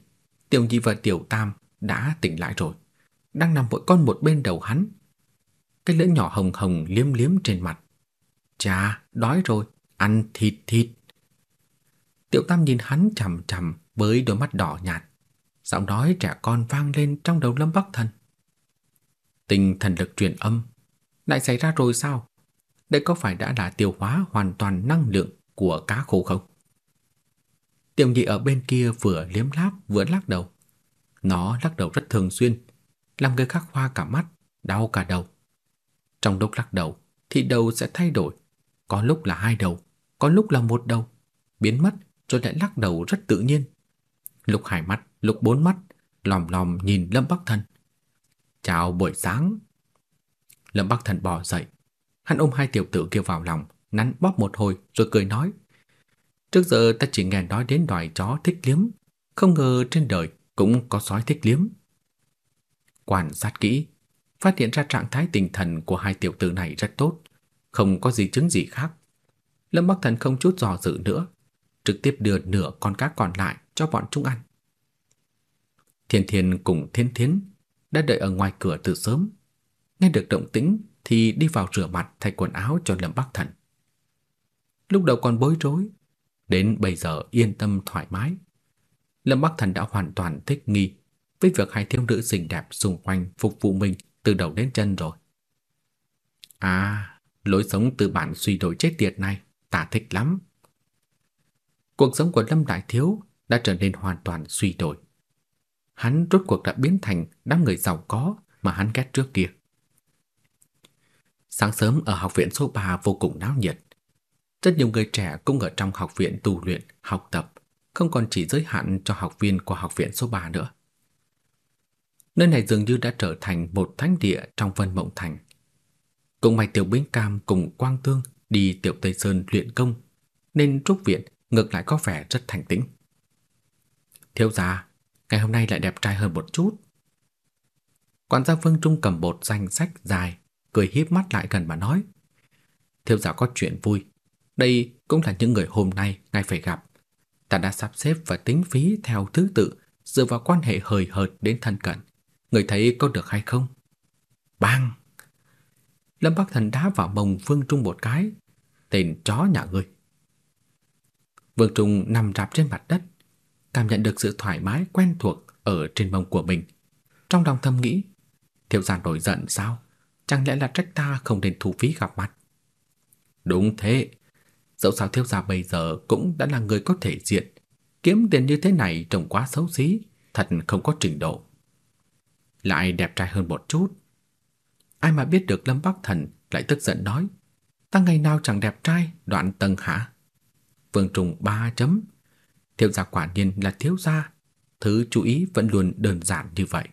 Tiểu Nhi và Tiểu Tam đã tỉnh lại rồi, đang nằm mỗi con một bên đầu hắn. Cái lưỡi nhỏ hồng hồng liếm liếm trên mặt. Chà, đói rồi, ăn thịt thịt. Tiểu Tam nhìn hắn chằm chằm với đôi mắt đỏ nhạt. Giọng nói trẻ con vang lên trong đầu Lâm Bắc Thần. Tinh thần lực truyền âm, lại xảy ra rồi sao? Đây có phải đã là tiêu hóa hoàn toàn năng lượng của cá khô không? Tiểu nhị ở bên kia vừa liếm láp vừa lắc đầu. Nó lắc đầu rất thường xuyên, làm người khác hoa cả mắt, đau cả đầu. Trong lúc lắc đầu thì đầu sẽ thay đổi, có lúc là hai đầu, có lúc là một đầu, biến mất rồi lại lắc đầu rất tự nhiên. lục hải mắt, lục bốn mắt, lòm lòm nhìn Lâm Bắc Thần. "Chào buổi sáng." Lâm Bắc Thần bò dậy, hắn ôm hai tiểu tử kia vào lòng, nắn bóp một hồi rồi cười nói: "Trước giờ ta chỉ nghe nói đến loài chó thích liếm, không ngờ trên đời cũng có sói thích liếm." Quan sát kỹ, phát hiện ra trạng thái tinh thần của hai tiểu tử này rất tốt, không có gì chứng gì khác. Lâm Bắc Thần không chút dò dự nữa, trực tiếp đưa nửa con cá còn lại cho bọn chúng ăn. Thiên Thiên cùng Thiên Thiến đã đợi ở ngoài cửa từ sớm, nghe được động tĩnh thì đi vào rửa mặt thay quần áo cho Lâm Bắc Thần. Lúc đầu còn bối rối, đến bây giờ yên tâm thoải mái. Lâm Bắc Thần đã hoàn toàn thích nghi với việc hai thiếu nữ xinh đẹp xung quanh phục vụ mình từ đầu đến chân rồi. À, lối sống từ bản suy đổi chết tiệt này, ta thích lắm. Cuộc sống của Lâm Đại Thiếu đã trở nên hoàn toàn suy đổi. Hắn rốt cuộc đã biến thành đám người giàu có mà hắn ghét trước kia. Sáng sớm ở học viện số 3 vô cùng náo nhiệt. Rất nhiều người trẻ cũng ở trong học viện tu luyện, học tập, không còn chỉ giới hạn cho học viên của học viện số 3 nữa. Nơi này dường như đã trở thành một thánh địa trong Vân Mộng Thành. cùng may Tiểu Bính Cam cùng Quang Tương đi Tiểu Tây Sơn luyện công, nên trúc viện ngược lại có vẻ rất thành tĩnh. Thiếu gia, ngày hôm nay lại đẹp trai hơn một chút. Quản gia Vương Trung cầm bột danh sách dài, cười híp mắt lại gần mà nói. Thiếu giáo có chuyện vui, đây cũng là những người hôm nay ngài phải gặp. Ta đã sắp xếp và tính phí theo thứ tự dựa vào quan hệ hời hợt đến thân cận. Người thấy có được hay không? Bang! Lâm Bắc Thần đá vào mông Vương Trung một cái. Tên chó nhà ngươi. Vương Trung nằm rạp trên mặt đất, cảm nhận được sự thoải mái quen thuộc ở trên mông của mình. Trong lòng thầm nghĩ, thiếu gia nổi giận sao? Chẳng lẽ là trách ta không nên thu phí gặp mặt? Đúng thế, dẫu sao thiếu gia bây giờ cũng đã là người có thể diện, kiếm tiền như thế này trông quá xấu xí, thật không có trình độ. Lại đẹp trai hơn một chút. Ai mà biết được Lâm Bắc Thần lại tức giận nói, ta ngày nào chẳng đẹp trai, đoạn tầng hả? Vương Trùng ba chấm Thiếu gia quả nhiên là thiếu gia, thứ chú ý vẫn luôn đơn giản như vậy.